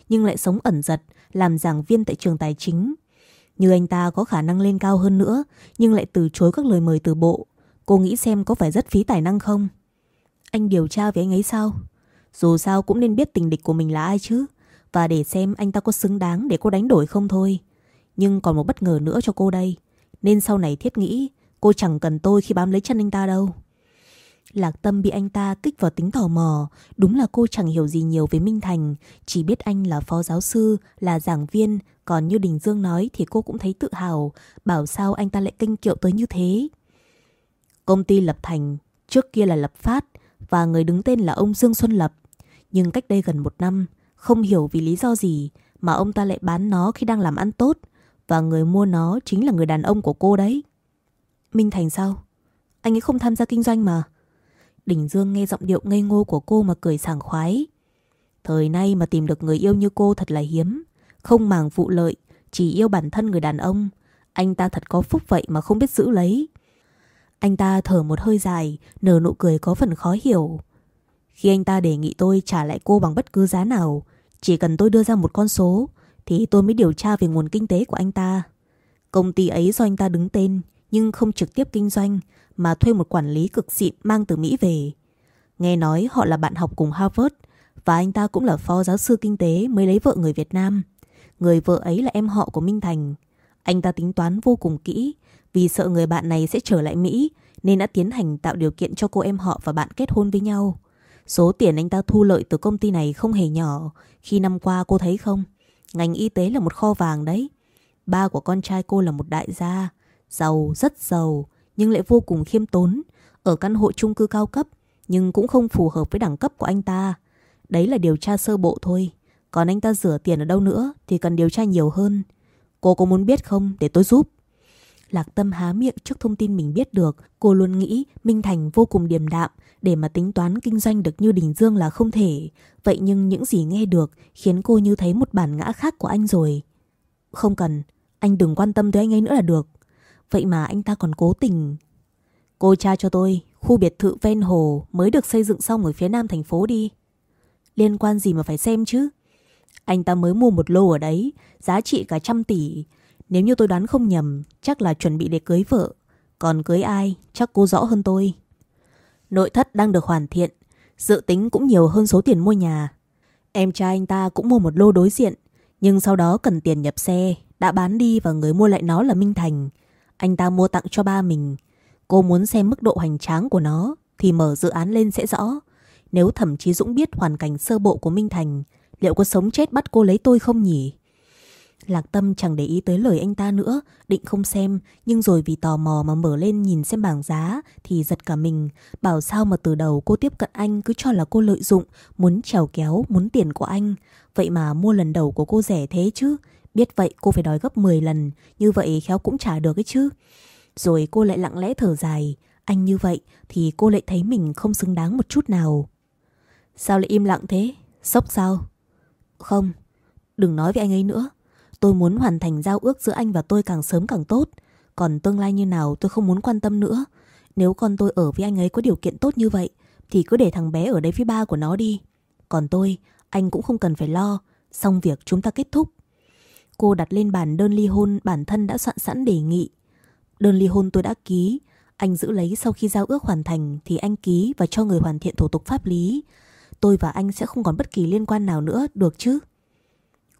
Nhưng lại sống ẩn giật, Làm giảng viên tại trường tài chính. Như anh ta có khả năng lên cao hơn nữa, Nhưng lại từ chối các lời mời từ bộ. Cô nghĩ xem có phải rất phí tài năng không? Anh điều tra về anh ấy sao? Dù sao cũng nên biết tình địch của mình là ai chứ và để xem anh ta có xứng đáng để cô đánh đổi không thôi. Nhưng còn một bất ngờ nữa cho cô đây. Nên sau này thiết nghĩ cô chẳng cần tôi khi bám lấy chân anh ta đâu. Lạc Tâm bị anh ta kích vào tính tò mò. Đúng là cô chẳng hiểu gì nhiều về Minh Thành. Chỉ biết anh là phó giáo sư, là giảng viên. Còn như Đình Dương nói thì cô cũng thấy tự hào. Bảo sao anh ta lại kinh kiệu tới như thế. Công ty Lập Thành, trước kia là Lập Phát. Và người đứng tên là ông Dương Xuân Lập. Nhưng cách đây gần một năm, không hiểu vì lý do gì mà ông ta lại bán nó khi đang làm ăn tốt và người mua nó chính là người đàn ông của cô đấy. Minh Thành sao? Anh ấy không tham gia kinh doanh mà. Đình Dương nghe giọng điệu ngây ngô của cô mà cười sảng khoái. Thời nay mà tìm được người yêu như cô thật là hiếm. Không màng vụ lợi, chỉ yêu bản thân người đàn ông. Anh ta thật có phúc vậy mà không biết giữ lấy. Anh ta thở một hơi dài, nở nụ cười có phần khó hiểu. Khi anh ta đề nghị tôi trả lại cô bằng bất cứ giá nào, chỉ cần tôi đưa ra một con số, thì tôi mới điều tra về nguồn kinh tế của anh ta. Công ty ấy do anh ta đứng tên, nhưng không trực tiếp kinh doanh, mà thuê một quản lý cực xịn mang từ Mỹ về. Nghe nói họ là bạn học cùng Harvard, và anh ta cũng là phó giáo sư kinh tế mới lấy vợ người Việt Nam. Người vợ ấy là em họ của Minh Thành. Anh ta tính toán vô cùng kỹ, vì sợ người bạn này sẽ trở lại Mỹ, nên đã tiến hành tạo điều kiện cho cô em họ và bạn kết hôn với nhau. Số tiền anh ta thu lợi từ công ty này không hề nhỏ. Khi năm qua cô thấy không? Ngành y tế là một kho vàng đấy. Ba của con trai cô là một đại gia. Giàu, rất giàu, nhưng lại vô cùng khiêm tốn. Ở căn hộ chung cư cao cấp, nhưng cũng không phù hợp với đẳng cấp của anh ta. Đấy là điều tra sơ bộ thôi. Còn anh ta rửa tiền ở đâu nữa thì cần điều tra nhiều hơn. Cô có muốn biết không để tôi giúp? Lạc Tâm há miệng trước thông tin mình biết được, cô luôn nghĩ Minh Thành vô cùng điềm đạm, để mà tính toán kinh doanh được như Đình Dương là không thể. Vậy nhưng những gì nghe được khiến cô như thấy một bản ngã khác của anh rồi. Không cần, anh đừng quan tâm tới anh ấy nữa là được. Vậy mà anh ta còn cố tình. Cô tra cho tôi, khu biệt thự ven hồ mới được xây dựng xong ở phía nam thành phố đi. Liên quan gì mà phải xem chứ? Anh ta mới mua một lô ở đấy, giá trị cả trăm tỷ. Nếu như tôi đoán không nhầm, chắc là chuẩn bị để cưới vợ. Còn cưới ai, chắc cô rõ hơn tôi. Nội thất đang được hoàn thiện, dự tính cũng nhiều hơn số tiền mua nhà. Em trai anh ta cũng mua một lô đối diện, nhưng sau đó cần tiền nhập xe, đã bán đi và người mua lại nó là Minh Thành. Anh ta mua tặng cho ba mình. Cô muốn xem mức độ hoành tráng của nó thì mở dự án lên sẽ rõ. Nếu thậm chí Dũng biết hoàn cảnh sơ bộ của Minh Thành, liệu có sống chết bắt cô lấy tôi không nhỉ? Lạc Tâm chẳng để ý tới lời anh ta nữa, định không xem, nhưng rồi vì tò mò mà mở lên nhìn xem bảng giá thì giật cả mình, bảo sao mà từ đầu cô tiếp cận anh cứ cho là cô lợi dụng, muốn trèo kéo, muốn tiền của anh. Vậy mà mua lần đầu của cô rẻ thế chứ, biết vậy cô phải đòi gấp 10 lần, như vậy khéo cũng trả được ấy chứ. Rồi cô lại lặng lẽ thở dài, anh như vậy thì cô lại thấy mình không xứng đáng một chút nào. Sao lại im lặng thế? Sốc sao? Không, đừng nói với anh ấy nữa. Tôi muốn hoàn thành giao ước giữa anh và tôi càng sớm càng tốt. Còn tương lai như nào tôi không muốn quan tâm nữa. Nếu con tôi ở với anh ấy có điều kiện tốt như vậy, thì cứ để thằng bé ở đây với ba của nó đi. Còn tôi, anh cũng không cần phải lo. Xong việc chúng ta kết thúc. Cô đặt lên bàn đơn ly hôn bản thân đã soạn sẵn đề nghị. Đơn ly hôn tôi đã ký. Anh giữ lấy sau khi giao ước hoàn thành thì anh ký và cho người hoàn thiện thủ tục pháp lý. Tôi và anh sẽ không còn bất kỳ liên quan nào nữa, được chứ?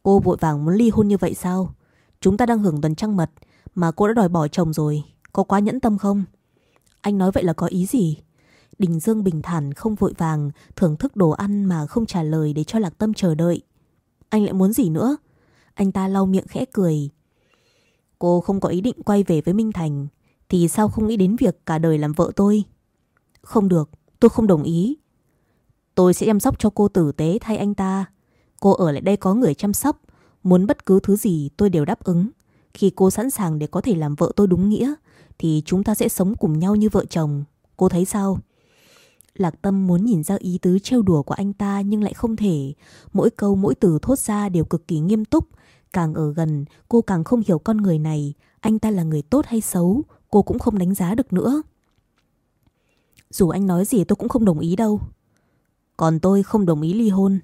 Cô vội vàng muốn ly hôn như vậy sao? Chúng ta đang hưởng tuần trăng mật mà cô đã đòi bỏ chồng rồi. Có quá nhẫn tâm không? Anh nói vậy là có ý gì? Đình Dương bình thản không vội vàng, thưởng thức đồ ăn mà không trả lời để cho Lạc Tâm chờ đợi. Anh lại muốn gì nữa? Anh ta lau miệng khẽ cười. Cô không có ý định quay về với Minh Thành, thì sao không nghĩ đến việc cả đời làm vợ tôi? Không được, tôi không đồng ý. Tôi sẽ chăm sóc cho cô tử tế thay anh ta. Cô ở lại đây có người chăm sóc, muốn bất cứ thứ gì tôi đều đáp ứng. Khi cô sẵn sàng để có thể làm vợ tôi đúng nghĩa, thì chúng ta sẽ sống cùng nhau như vợ chồng. Cô thấy sao? Lạc Tâm muốn nhìn ra ý tứ trêu đùa của anh ta nhưng lại không thể. Mỗi câu mỗi từ thốt ra đều cực kỳ nghiêm túc. Càng ở gần, cô càng không hiểu con người này. Anh ta là người tốt hay xấu, cô cũng không đánh giá được nữa. Dù anh nói gì tôi cũng không đồng ý đâu. Còn tôi không đồng ý ly hôn.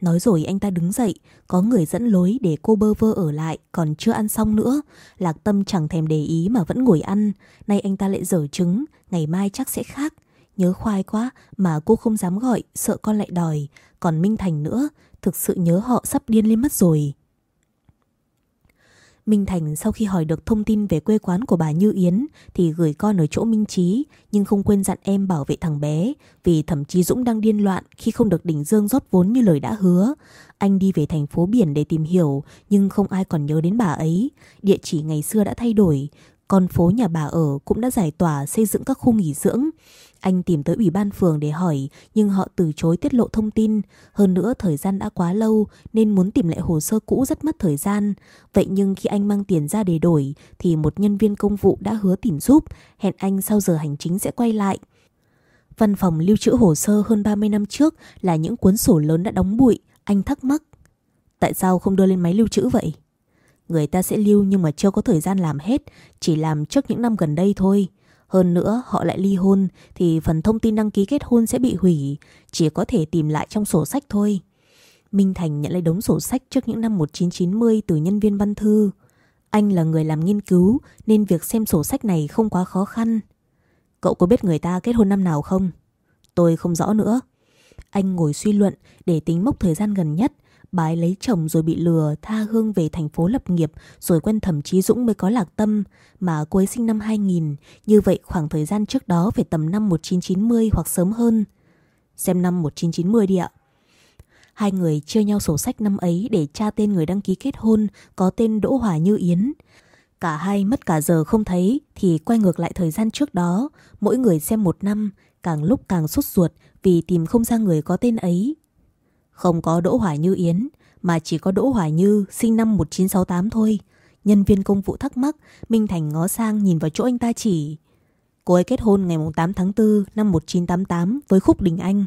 Nói rồi anh ta đứng dậy, có người dẫn lối để cô bơ vơ ở lại, còn chưa ăn xong nữa. Lạc Tâm chẳng thèm để ý mà vẫn ngồi ăn. Nay anh ta lại dở trứng, ngày mai chắc sẽ khác. Nhớ khoai quá mà cô không dám gọi, sợ con lại đòi. Còn Minh Thành nữa, thực sự nhớ họ sắp điên lên mất rồi. Minh Thành sau khi hỏi được thông tin về quê quán của bà Như Yến thì gửi con ở chỗ Minh Trí nhưng không quên dặn em bảo vệ thằng bé vì thậm chí Dũng đang điên loạn khi không được Đỉnh Dương rót vốn như lời đã hứa. Anh đi về thành phố biển để tìm hiểu nhưng không ai còn nhớ đến bà ấy. Địa chỉ ngày xưa đã thay đổi, con phố nhà bà ở cũng đã giải tỏa xây dựng các khu nghỉ dưỡng. Anh tìm tới ủy ban phường để hỏi nhưng họ từ chối tiết lộ thông tin. Hơn nữa thời gian đã quá lâu nên muốn tìm lại hồ sơ cũ rất mất thời gian. Vậy nhưng khi anh mang tiền ra để đổi thì một nhân viên công vụ đã hứa tìm giúp, hẹn anh sau giờ hành chính sẽ quay lại. Văn phòng lưu trữ hồ sơ hơn 30 năm trước là những cuốn sổ lớn đã đóng bụi. Anh thắc mắc. Tại sao không đưa lên máy lưu trữ vậy? Người ta sẽ lưu nhưng mà chưa có thời gian làm hết, chỉ làm trước những năm gần đây thôi. Hơn nữa họ lại ly hôn thì phần thông tin đăng ký kết hôn sẽ bị hủy, chỉ có thể tìm lại trong sổ sách thôi. Minh Thành nhận lấy đống sổ sách trước những năm 1990 từ nhân viên văn thư. Anh là người làm nghiên cứu nên việc xem sổ sách này không quá khó khăn. Cậu có biết người ta kết hôn năm nào không? Tôi không rõ nữa. Anh ngồi suy luận để tính mốc thời gian gần nhất Bà ấy lấy chồng rồi bị lừa tha hương về thành phố lập nghiệp rồi quen thẩm chí Dũng mới có lạc tâm mà cô ấy sinh năm 2000 như vậy khoảng thời gian trước đó phải tầm năm 1990 hoặc sớm hơn. Xem năm 1990 đi ạ. Hai người chia nhau sổ sách năm ấy để tra tên người đăng ký kết hôn có tên Đỗ Hòa Như Yến. Cả hai mất cả giờ không thấy thì quay ngược lại thời gian trước đó, mỗi người xem một năm, càng lúc càng sốt ruột vì tìm không ra người có tên ấy. Không có Đỗ Hoài Như Yến, mà chỉ có Đỗ Hoài Như sinh năm 1968 thôi. Nhân viên công vụ thắc mắc, Minh Thành ngó sang nhìn vào chỗ anh ta chỉ. Cô ấy kết hôn ngày 8 tháng 4 năm 1988 với Khúc Đình Anh.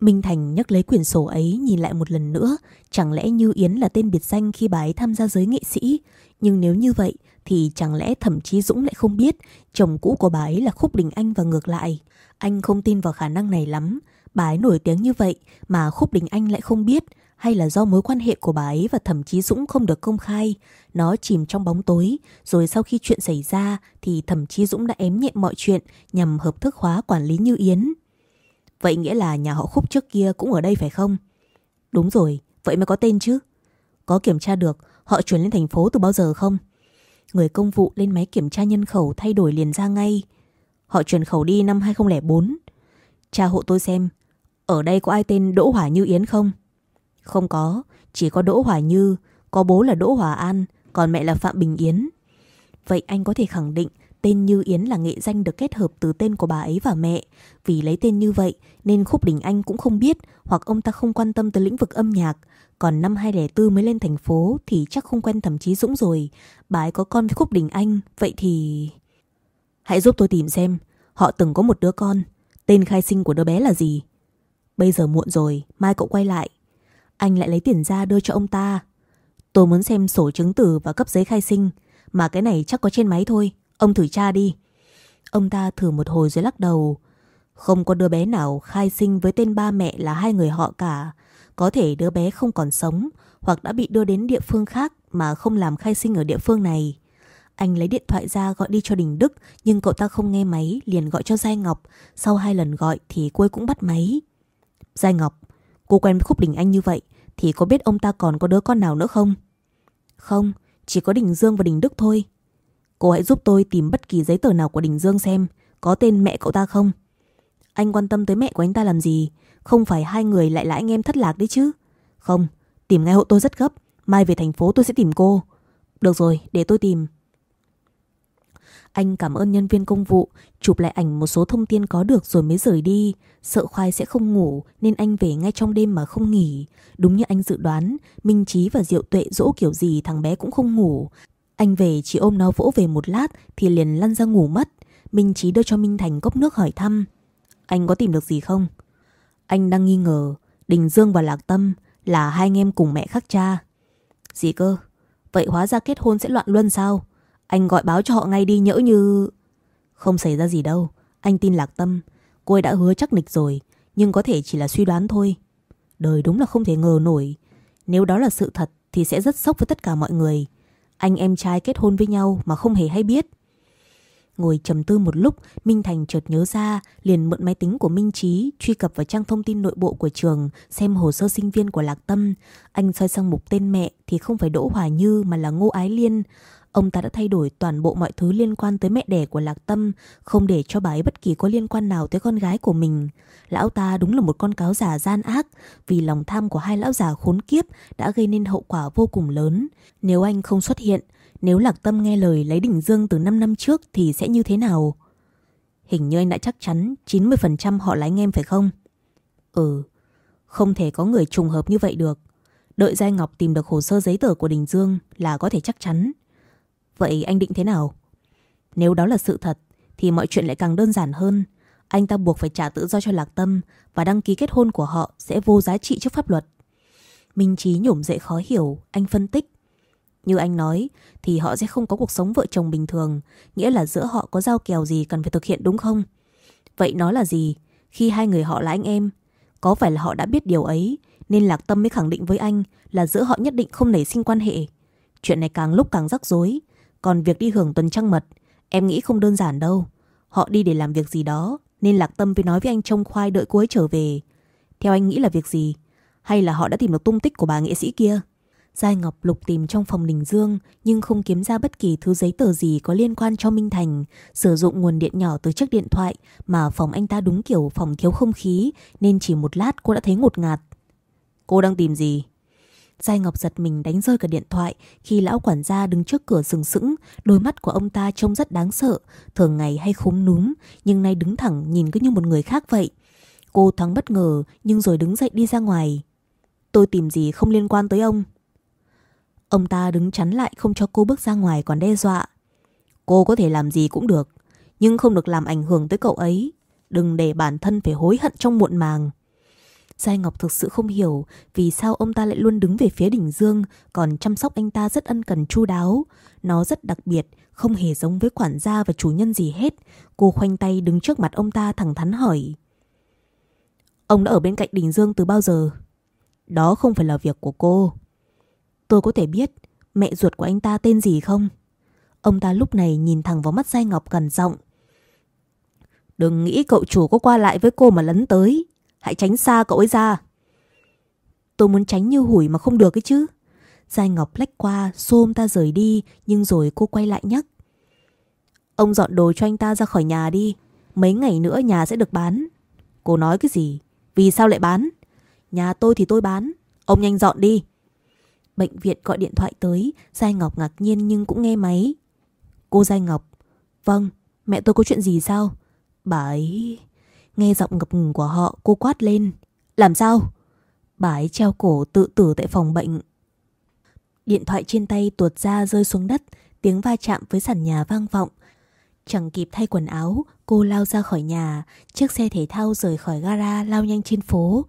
Minh Thành nhắc lấy quyển sổ ấy nhìn lại một lần nữa, chẳng lẽ Như Yến là tên biệt danh khi bà ấy tham gia giới nghệ sĩ, nhưng nếu như vậy thì chẳng lẽ thậm chí Dũng lại không biết chồng cũ của bà ấy là Khúc Đình Anh và ngược lại. Anh không tin vào khả năng này lắm, Bà ấy nổi tiếng như vậy mà Khúc Đình Anh lại không biết hay là do mối quan hệ của bà ấy và thậm chí Dũng không được công khai, nó chìm trong bóng tối, rồi sau khi chuyện xảy ra thì thậm chí Dũng đã ém nhẹ mọi chuyện nhằm hợp thức hóa quản lý Như Yến. Vậy nghĩa là nhà họ Khúc trước kia cũng ở đây phải không? Đúng rồi, vậy mới có tên chứ. Có kiểm tra được họ chuyển lên thành phố từ bao giờ không? Người công vụ lên máy kiểm tra nhân khẩu thay đổi liền ra ngay. Họ chuyển khẩu đi năm 2004. Cha hộ tôi xem, ở đây có ai tên Đỗ Hỏa Như Yến không? Không có, chỉ có Đỗ Hỏa Như, có bố là Đỗ Hòa An, còn mẹ là Phạm Bình Yến. Vậy anh có thể khẳng định tên Như Yến là nghệ danh được kết hợp từ tên của bà ấy và mẹ. Vì lấy tên như vậy nên Khúc Đình Anh cũng không biết hoặc ông ta không quan tâm tới lĩnh vực âm nhạc. Còn năm 2004 mới lên thành phố thì chắc không quen thẩm chí Dũng rồi. Bà ấy có con với Khúc Đình Anh, vậy thì... Hãy giúp tôi tìm xem, họ từng có một đứa con. Tên khai sinh của đứa bé là gì? Bây giờ muộn rồi, mai cậu quay lại. Anh lại lấy tiền ra đưa cho ông ta. Tôi muốn xem sổ chứng tử và cấp giấy khai sinh. Mà cái này chắc có trên máy thôi. Ông thử tra đi. Ông ta thử một hồi rồi lắc đầu. Không có đứa bé nào khai sinh với tên ba mẹ là hai người họ cả. Có thể đứa bé không còn sống hoặc đã bị đưa đến địa phương khác mà không làm khai sinh ở địa phương này. Anh lấy điện thoại ra gọi đi cho Đình Đức nhưng cậu ta không nghe máy liền gọi cho Giai Ngọc. Sau hai lần gọi thì cô ấy cũng bắt máy. Giai Ngọc, cô quen với Khúc Đình Anh như vậy thì có biết ông ta còn có đứa con nào nữa không? Không, chỉ có Đình Dương và Đình Đức thôi. Cô hãy giúp tôi tìm bất kỳ giấy tờ nào của Đình Dương xem có tên mẹ cậu ta không. Anh quan tâm tới mẹ của anh ta làm gì? Không phải hai người lại là anh em thất lạc đấy chứ? Không, tìm ngay hộ tôi rất gấp. Mai về thành phố tôi sẽ tìm cô. Được rồi, để tôi tìm. Anh cảm ơn nhân viên công vụ, chụp lại ảnh một số thông tin có được rồi mới rời đi. Sợ khoai sẽ không ngủ nên anh về ngay trong đêm mà không nghỉ. Đúng như anh dự đoán, Minh Trí và Diệu Tuệ dỗ kiểu gì thằng bé cũng không ngủ. Anh về chỉ ôm nó vỗ về một lát thì liền lăn ra ngủ mất. Minh Trí đưa cho Minh Thành cốc nước hỏi thăm. Anh có tìm được gì không? Anh đang nghi ngờ Đình Dương và Lạc Tâm là hai anh em cùng mẹ khác cha. Gì cơ? Vậy hóa ra kết hôn sẽ loạn luân sao? Anh gọi báo cho họ ngay đi nhỡ như... Không xảy ra gì đâu. Anh tin Lạc Tâm. Cô ấy đã hứa chắc nịch rồi. Nhưng có thể chỉ là suy đoán thôi. Đời đúng là không thể ngờ nổi. Nếu đó là sự thật thì sẽ rất sốc với tất cả mọi người. Anh em trai kết hôn với nhau mà không hề hay biết. Ngồi trầm tư một lúc, Minh Thành chợt nhớ ra, liền mượn máy tính của Minh Trí, truy cập vào trang thông tin nội bộ của trường, xem hồ sơ sinh viên của Lạc Tâm. Anh xoay sang mục tên mẹ thì không phải Đỗ Hòa Như mà là Ngô Ái Liên. Ông ta đã thay đổi toàn bộ mọi thứ liên quan tới mẹ đẻ của Lạc Tâm, không để cho bà ấy bất kỳ có liên quan nào tới con gái của mình. Lão ta đúng là một con cáo giả gian ác, vì lòng tham của hai lão già khốn kiếp đã gây nên hậu quả vô cùng lớn. Nếu anh không xuất hiện, nếu Lạc Tâm nghe lời lấy đỉnh dương từ 5 năm trước thì sẽ như thế nào? Hình như anh đã chắc chắn 90% họ là anh em phải không? Ừ, không thể có người trùng hợp như vậy được. Đợi Giai Ngọc tìm được hồ sơ giấy tờ của Đình Dương là có thể chắc chắn. Vậy anh định thế nào? Nếu đó là sự thật thì mọi chuyện lại càng đơn giản hơn. Anh ta buộc phải trả tự do cho Lạc Tâm và đăng ký kết hôn của họ sẽ vô giá trị trước pháp luật. Minh Trí nhổm dậy khó hiểu, anh phân tích. Như anh nói thì họ sẽ không có cuộc sống vợ chồng bình thường, nghĩa là giữa họ có giao kèo gì cần phải thực hiện đúng không? Vậy nó là gì? Khi hai người họ là anh em, có phải là họ đã biết điều ấy nên Lạc Tâm mới khẳng định với anh là giữa họ nhất định không nảy sinh quan hệ. Chuyện này càng lúc càng rắc rối, còn việc đi hưởng tuần trăng mật, em nghĩ không đơn giản đâu. Họ đi để làm việc gì đó, nên Lạc Tâm phải nói với anh trông khoai đợi cô ấy trở về. Theo anh nghĩ là việc gì? Hay là họ đã tìm được tung tích của bà nghệ sĩ kia? Giai Ngọc lục tìm trong phòng Đình Dương nhưng không kiếm ra bất kỳ thứ giấy tờ gì có liên quan cho Minh Thành. Sử dụng nguồn điện nhỏ từ chiếc điện thoại mà phòng anh ta đúng kiểu phòng thiếu không khí nên chỉ một lát cô đã thấy ngột ngạt. Cô đang tìm gì? Giai Ngọc giật mình đánh rơi cả điện thoại khi lão quản gia đứng trước cửa sừng sững, đôi mắt của ông ta trông rất đáng sợ, thường ngày hay khúm núm, nhưng nay đứng thẳng nhìn cứ như một người khác vậy. Cô thoáng bất ngờ nhưng rồi đứng dậy đi ra ngoài. Tôi tìm gì không liên quan tới ông. Ông ta đứng chắn lại không cho cô bước ra ngoài còn đe dọa. Cô có thể làm gì cũng được, nhưng không được làm ảnh hưởng tới cậu ấy. Đừng để bản thân phải hối hận trong muộn màng. Giai Ngọc thực sự không hiểu vì sao ông ta lại luôn đứng về phía Đỉnh Dương còn chăm sóc anh ta rất ân cần chu đáo. Nó rất đặc biệt, không hề giống với quản gia và chủ nhân gì hết. Cô khoanh tay đứng trước mặt ông ta thẳng thắn hỏi. Ông đã ở bên cạnh Đỉnh Dương từ bao giờ? Đó không phải là việc của cô. Tôi có thể biết mẹ ruột của anh ta tên gì không? Ông ta lúc này nhìn thẳng vào mắt Giai Ngọc gần giọng. Đừng nghĩ cậu chủ có qua lại với cô mà lấn tới. Hãy tránh xa cậu ấy ra. Tôi muốn tránh như hủi mà không được ấy chứ. Giai Ngọc lách qua, xôm ta rời đi, nhưng rồi cô quay lại nhắc. Ông dọn đồ cho anh ta ra khỏi nhà đi. Mấy ngày nữa nhà sẽ được bán. Cô nói cái gì? Vì sao lại bán? Nhà tôi thì tôi bán. Ông nhanh dọn đi. Bệnh viện gọi điện thoại tới, Giai Ngọc ngạc nhiên nhưng cũng nghe máy. Cô Giai Ngọc. Vâng, mẹ tôi có chuyện gì sao? Bà ấy... Nghe giọng ngập ngừng của họ, cô quát lên. Làm sao? Bà ấy treo cổ tự tử tại phòng bệnh. Điện thoại trên tay tuột ra rơi xuống đất, tiếng va chạm với sàn nhà vang vọng. Chẳng kịp thay quần áo, cô lao ra khỏi nhà, chiếc xe thể thao rời khỏi gara lao nhanh trên phố.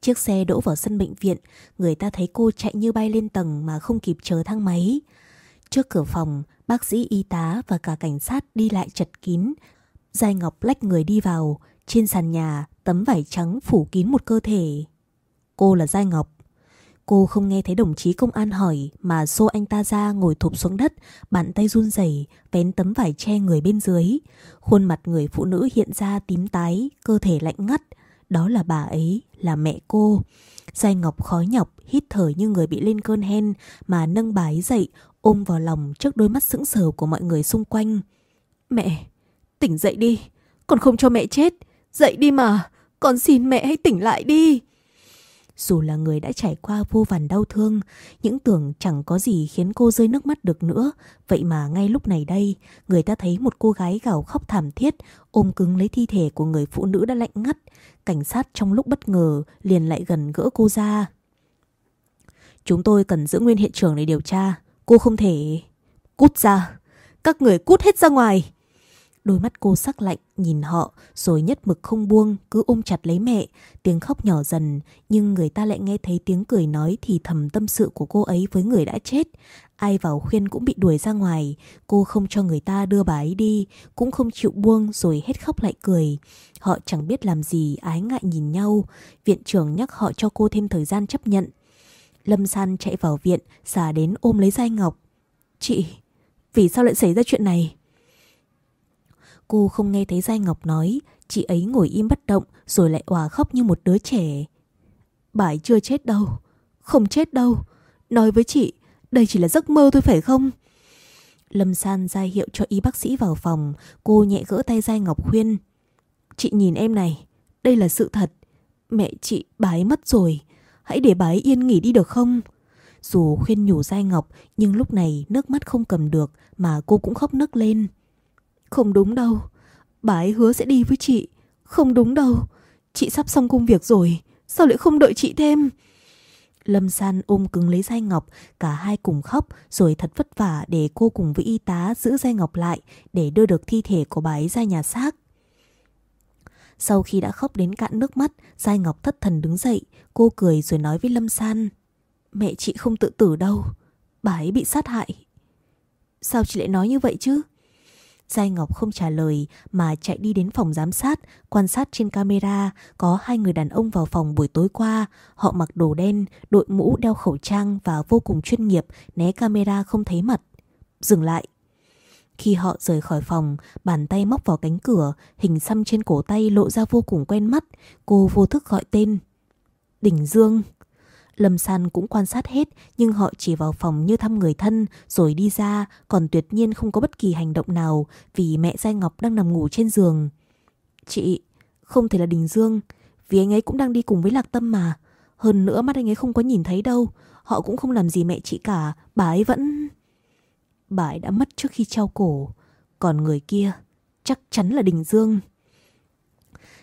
Chiếc xe đỗ vào sân bệnh viện, người ta thấy cô chạy như bay lên tầng mà không kịp chờ thang máy. Trước cửa phòng, bác sĩ y tá và cả cảnh sát đi lại chật kín. Giai Ngọc lách người đi vào, trên sàn nhà tấm vải trắng phủ kín một cơ thể. Cô là Giai Ngọc. Cô không nghe thấy đồng chí công an hỏi mà xô anh ta ra ngồi thụp xuống đất, bàn tay run rẩy vén tấm vải che người bên dưới. Khuôn mặt người phụ nữ hiện ra tím tái, cơ thể lạnh ngắt. Đó là bà ấy, là mẹ cô. Giai Ngọc khó nhọc, hít thở như người bị lên cơn hen mà nâng bà ấy dậy, ôm vào lòng trước đôi mắt sững sờ của mọi người xung quanh. Mẹ, tỉnh dậy đi, còn không cho mẹ chết. Dậy đi mà, con xin mẹ hãy tỉnh lại đi. Dù là người đã trải qua vô vàn đau thương, những tưởng chẳng có gì khiến cô rơi nước mắt được nữa. Vậy mà ngay lúc này đây, người ta thấy một cô gái gào khóc thảm thiết, ôm cứng lấy thi thể của người phụ nữ đã lạnh ngắt. Cảnh sát trong lúc bất ngờ liền lại gần gỡ cô ra. Chúng tôi cần giữ nguyên hiện trường để điều tra. Cô không thể... Cút ra! Các người cút hết ra ngoài! Đôi mắt cô sắc lạnh nhìn họ rồi nhất mực không buông cứ ôm chặt lấy mẹ. Tiếng khóc nhỏ dần nhưng người ta lại nghe thấy tiếng cười nói thì thầm tâm sự của cô ấy với người đã chết. Ai vào khuyên cũng bị đuổi ra ngoài. Cô không cho người ta đưa bà ấy đi cũng không chịu buông rồi hết khóc lại cười. Họ chẳng biết làm gì ái ngại nhìn nhau. Viện trưởng nhắc họ cho cô thêm thời gian chấp nhận. Lâm San chạy vào viện xả đến ôm lấy Giai Ngọc. Chị, vì sao lại xảy ra chuyện này? Cô không nghe thấy Giai Ngọc nói, chị ấy ngồi im bất động rồi lại òa khóc như một đứa trẻ. Bà ấy chưa chết đâu, không chết đâu. Nói với chị, đây chỉ là giấc mơ thôi phải không? Lâm San ra hiệu cho y bác sĩ vào phòng, cô nhẹ gỡ tay Giai Ngọc khuyên. Chị nhìn em này, đây là sự thật. Mẹ chị, bà ấy mất rồi. Hãy để bà ấy yên nghỉ đi được không? Dù khuyên nhủ Giai Ngọc, nhưng lúc này nước mắt không cầm được mà cô cũng khóc nức lên. Không đúng đâu. Bà ấy hứa sẽ đi với chị. Không đúng đâu. Chị sắp xong công việc rồi. Sao lại không đợi chị thêm? Lâm San ôm cứng lấy Giai Ngọc, cả hai cùng khóc rồi thật vất vả để cô cùng với y tá giữ Giai Ngọc lại để đưa được thi thể của bà ấy ra nhà xác. Sau khi đã khóc đến cạn nước mắt, Giai Ngọc thất thần đứng dậy, cô cười rồi nói với Lâm San. Mẹ chị không tự tử đâu, bà ấy bị sát hại. Sao chị lại nói như vậy chứ? Giai Ngọc không trả lời mà chạy đi đến phòng giám sát, quan sát trên camera có hai người đàn ông vào phòng buổi tối qua. Họ mặc đồ đen, đội mũ đeo khẩu trang và vô cùng chuyên nghiệp, né camera không thấy mặt. Dừng lại. Khi họ rời khỏi phòng, bàn tay móc vào cánh cửa, hình xăm trên cổ tay lộ ra vô cùng quen mắt. Cô vô thức gọi tên. Đỉnh Dương. Lâm San cũng quan sát hết nhưng họ chỉ vào phòng như thăm người thân rồi đi ra còn tuyệt nhiên không có bất kỳ hành động nào vì mẹ Giai Ngọc đang nằm ngủ trên giường. Chị, không thể là Đình Dương vì anh ấy cũng đang đi cùng với Lạc Tâm mà. Hơn nữa mắt anh ấy không có nhìn thấy đâu. Họ cũng không làm gì mẹ chị cả. Bà ấy vẫn... Bà ấy đã mất trước khi treo cổ. Còn người kia chắc chắn là Đình Dương.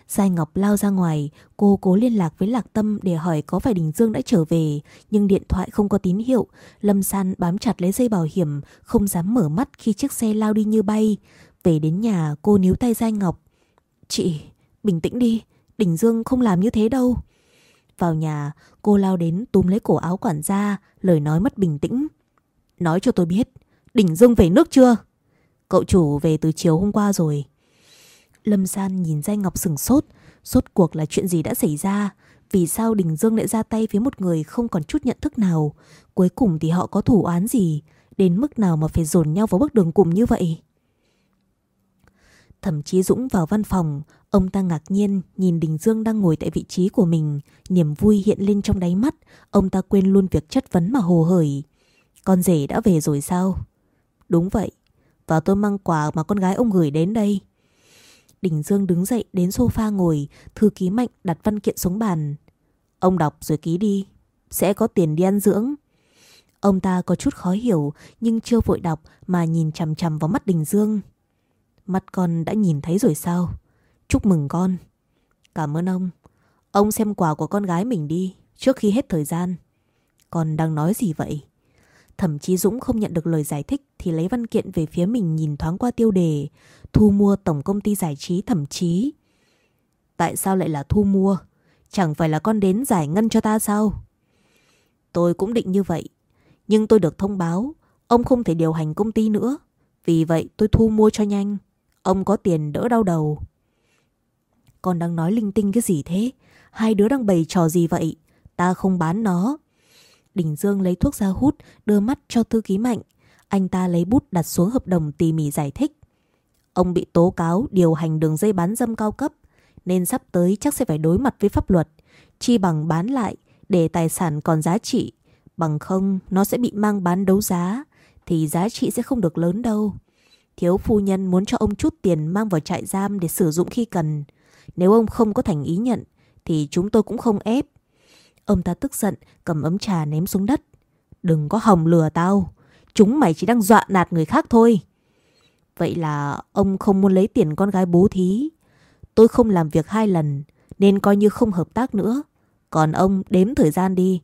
Giai Ngọc lao ra ngoài, cô cố liên lạc với Lạc Tâm để hỏi có phải Đình Dương đã trở về, nhưng điện thoại không có tín hiệu. Lâm San bám chặt lấy dây bảo hiểm, không dám mở mắt khi chiếc xe lao đi như bay. Về đến nhà, cô níu tay Giai Ngọc. Chị, bình tĩnh đi, Đình Dương không làm như thế đâu. Vào nhà, cô lao đến túm lấy cổ áo quản gia, lời nói mất bình tĩnh. Nói cho tôi biết, Đình Dương về nước chưa? Cậu chủ về từ chiều hôm qua rồi. Lâm San nhìn Giai Ngọc sừng sốt, sốt cuộc là chuyện gì đã xảy ra. Vì sao Đình Dương lại ra tay với một người không còn chút nhận thức nào? Cuối cùng thì họ có thủ án gì? Đến mức nào mà phải dồn nhau vào bước đường cùng như vậy? Thậm chí Dũng vào văn phòng, ông ta ngạc nhiên nhìn Đình Dương đang ngồi tại vị trí của mình, niềm vui hiện lên trong đáy mắt, ông ta quên luôn việc chất vấn mà hồ hởi. Con rể đã về rồi sao? Đúng vậy, và tôi mang quà mà con gái ông gửi đến đây. Đình Dương đứng dậy đến sofa ngồi, thư ký mạnh đặt văn kiện xuống bàn. Ông đọc rồi ký đi, sẽ có tiền đi ăn dưỡng. Ông ta có chút khó hiểu nhưng chưa vội đọc mà nhìn chằm chằm vào mắt Đình Dương. Mắt con đã nhìn thấy rồi sao? Chúc mừng con. Cảm ơn ông. Ông xem quà của con gái mình đi trước khi hết thời gian. Con đang nói gì vậy? Thẩm Chí Dũng không nhận được lời giải thích thì lấy văn kiện về phía mình nhìn thoáng qua tiêu đề, thu mua tổng công ty giải trí Thẩm Chí. Tại sao lại là thu mua? Chẳng phải là con đến giải ngân cho ta sao? Tôi cũng định như vậy, nhưng tôi được thông báo ông không thể điều hành công ty nữa. Vì vậy tôi thu mua cho nhanh. Ông có tiền đỡ đau đầu. Con đang nói linh tinh cái gì thế? Hai đứa đang bày trò gì vậy? Ta không bán nó. Đình Dương lấy thuốc ra hút, đưa mắt cho thư ký mạnh. Anh ta lấy bút đặt xuống hợp đồng tỉ mỉ giải thích. Ông bị tố cáo điều hành đường dây bán dâm cao cấp, nên sắp tới chắc sẽ phải đối mặt với pháp luật. Chi bằng bán lại để tài sản còn giá trị. Bằng không nó sẽ bị mang bán đấu giá, thì giá trị sẽ không được lớn đâu. Thiếu phu nhân muốn cho ông chút tiền mang vào trại giam để sử dụng khi cần. Nếu ông không có thành ý nhận, thì chúng tôi cũng không ép. Ông ta tức giận, cầm ấm trà ném xuống đất. Đừng có hòng lừa tao. Chúng mày chỉ đang dọa nạt người khác thôi. Vậy là ông không muốn lấy tiền con gái bố thí. Tôi không làm việc hai lần, nên coi như không hợp tác nữa. Còn ông đếm thời gian đi.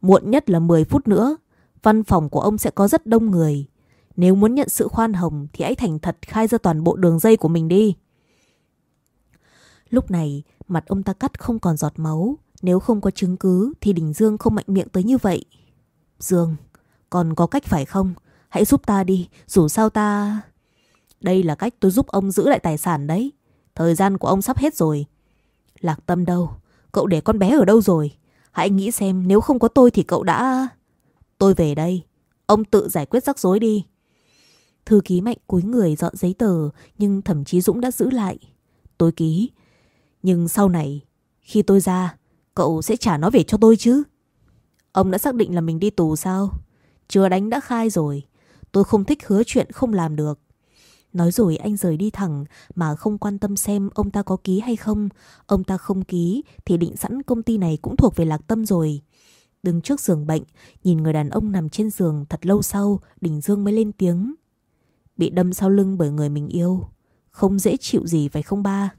Muộn nhất là 10 phút nữa. Văn phòng của ông sẽ có rất đông người. Nếu muốn nhận sự khoan hồng thì hãy thành thật khai ra toàn bộ đường dây của mình đi. Lúc này, mặt ông ta cắt không còn giọt máu. Nếu không có chứng cứ thì Đình Dương không mạnh miệng tới như vậy. Dương, còn có cách phải không? Hãy giúp ta đi, dù sao ta... Đây là cách tôi giúp ông giữ lại tài sản đấy. Thời gian của ông sắp hết rồi. Lạc tâm đâu? Cậu để con bé ở đâu rồi? Hãy nghĩ xem nếu không có tôi thì cậu đã... Tôi về đây. Ông tự giải quyết rắc rối đi. Thư ký mạnh cúi người dọn giấy tờ nhưng thậm chí Dũng đã giữ lại. Tôi ký. Nhưng sau này, khi tôi ra, cậu sẽ trả nó về cho tôi chứ. Ông đã xác định là mình đi tù sao? Chưa đánh đã khai rồi. Tôi không thích hứa chuyện không làm được. Nói rồi anh rời đi thẳng mà không quan tâm xem ông ta có ký hay không. Ông ta không ký thì định sẵn công ty này cũng thuộc về lạc tâm rồi. Đứng trước giường bệnh, nhìn người đàn ông nằm trên giường thật lâu sau, Đình Dương mới lên tiếng. Bị đâm sau lưng bởi người mình yêu. Không dễ chịu gì phải không ba?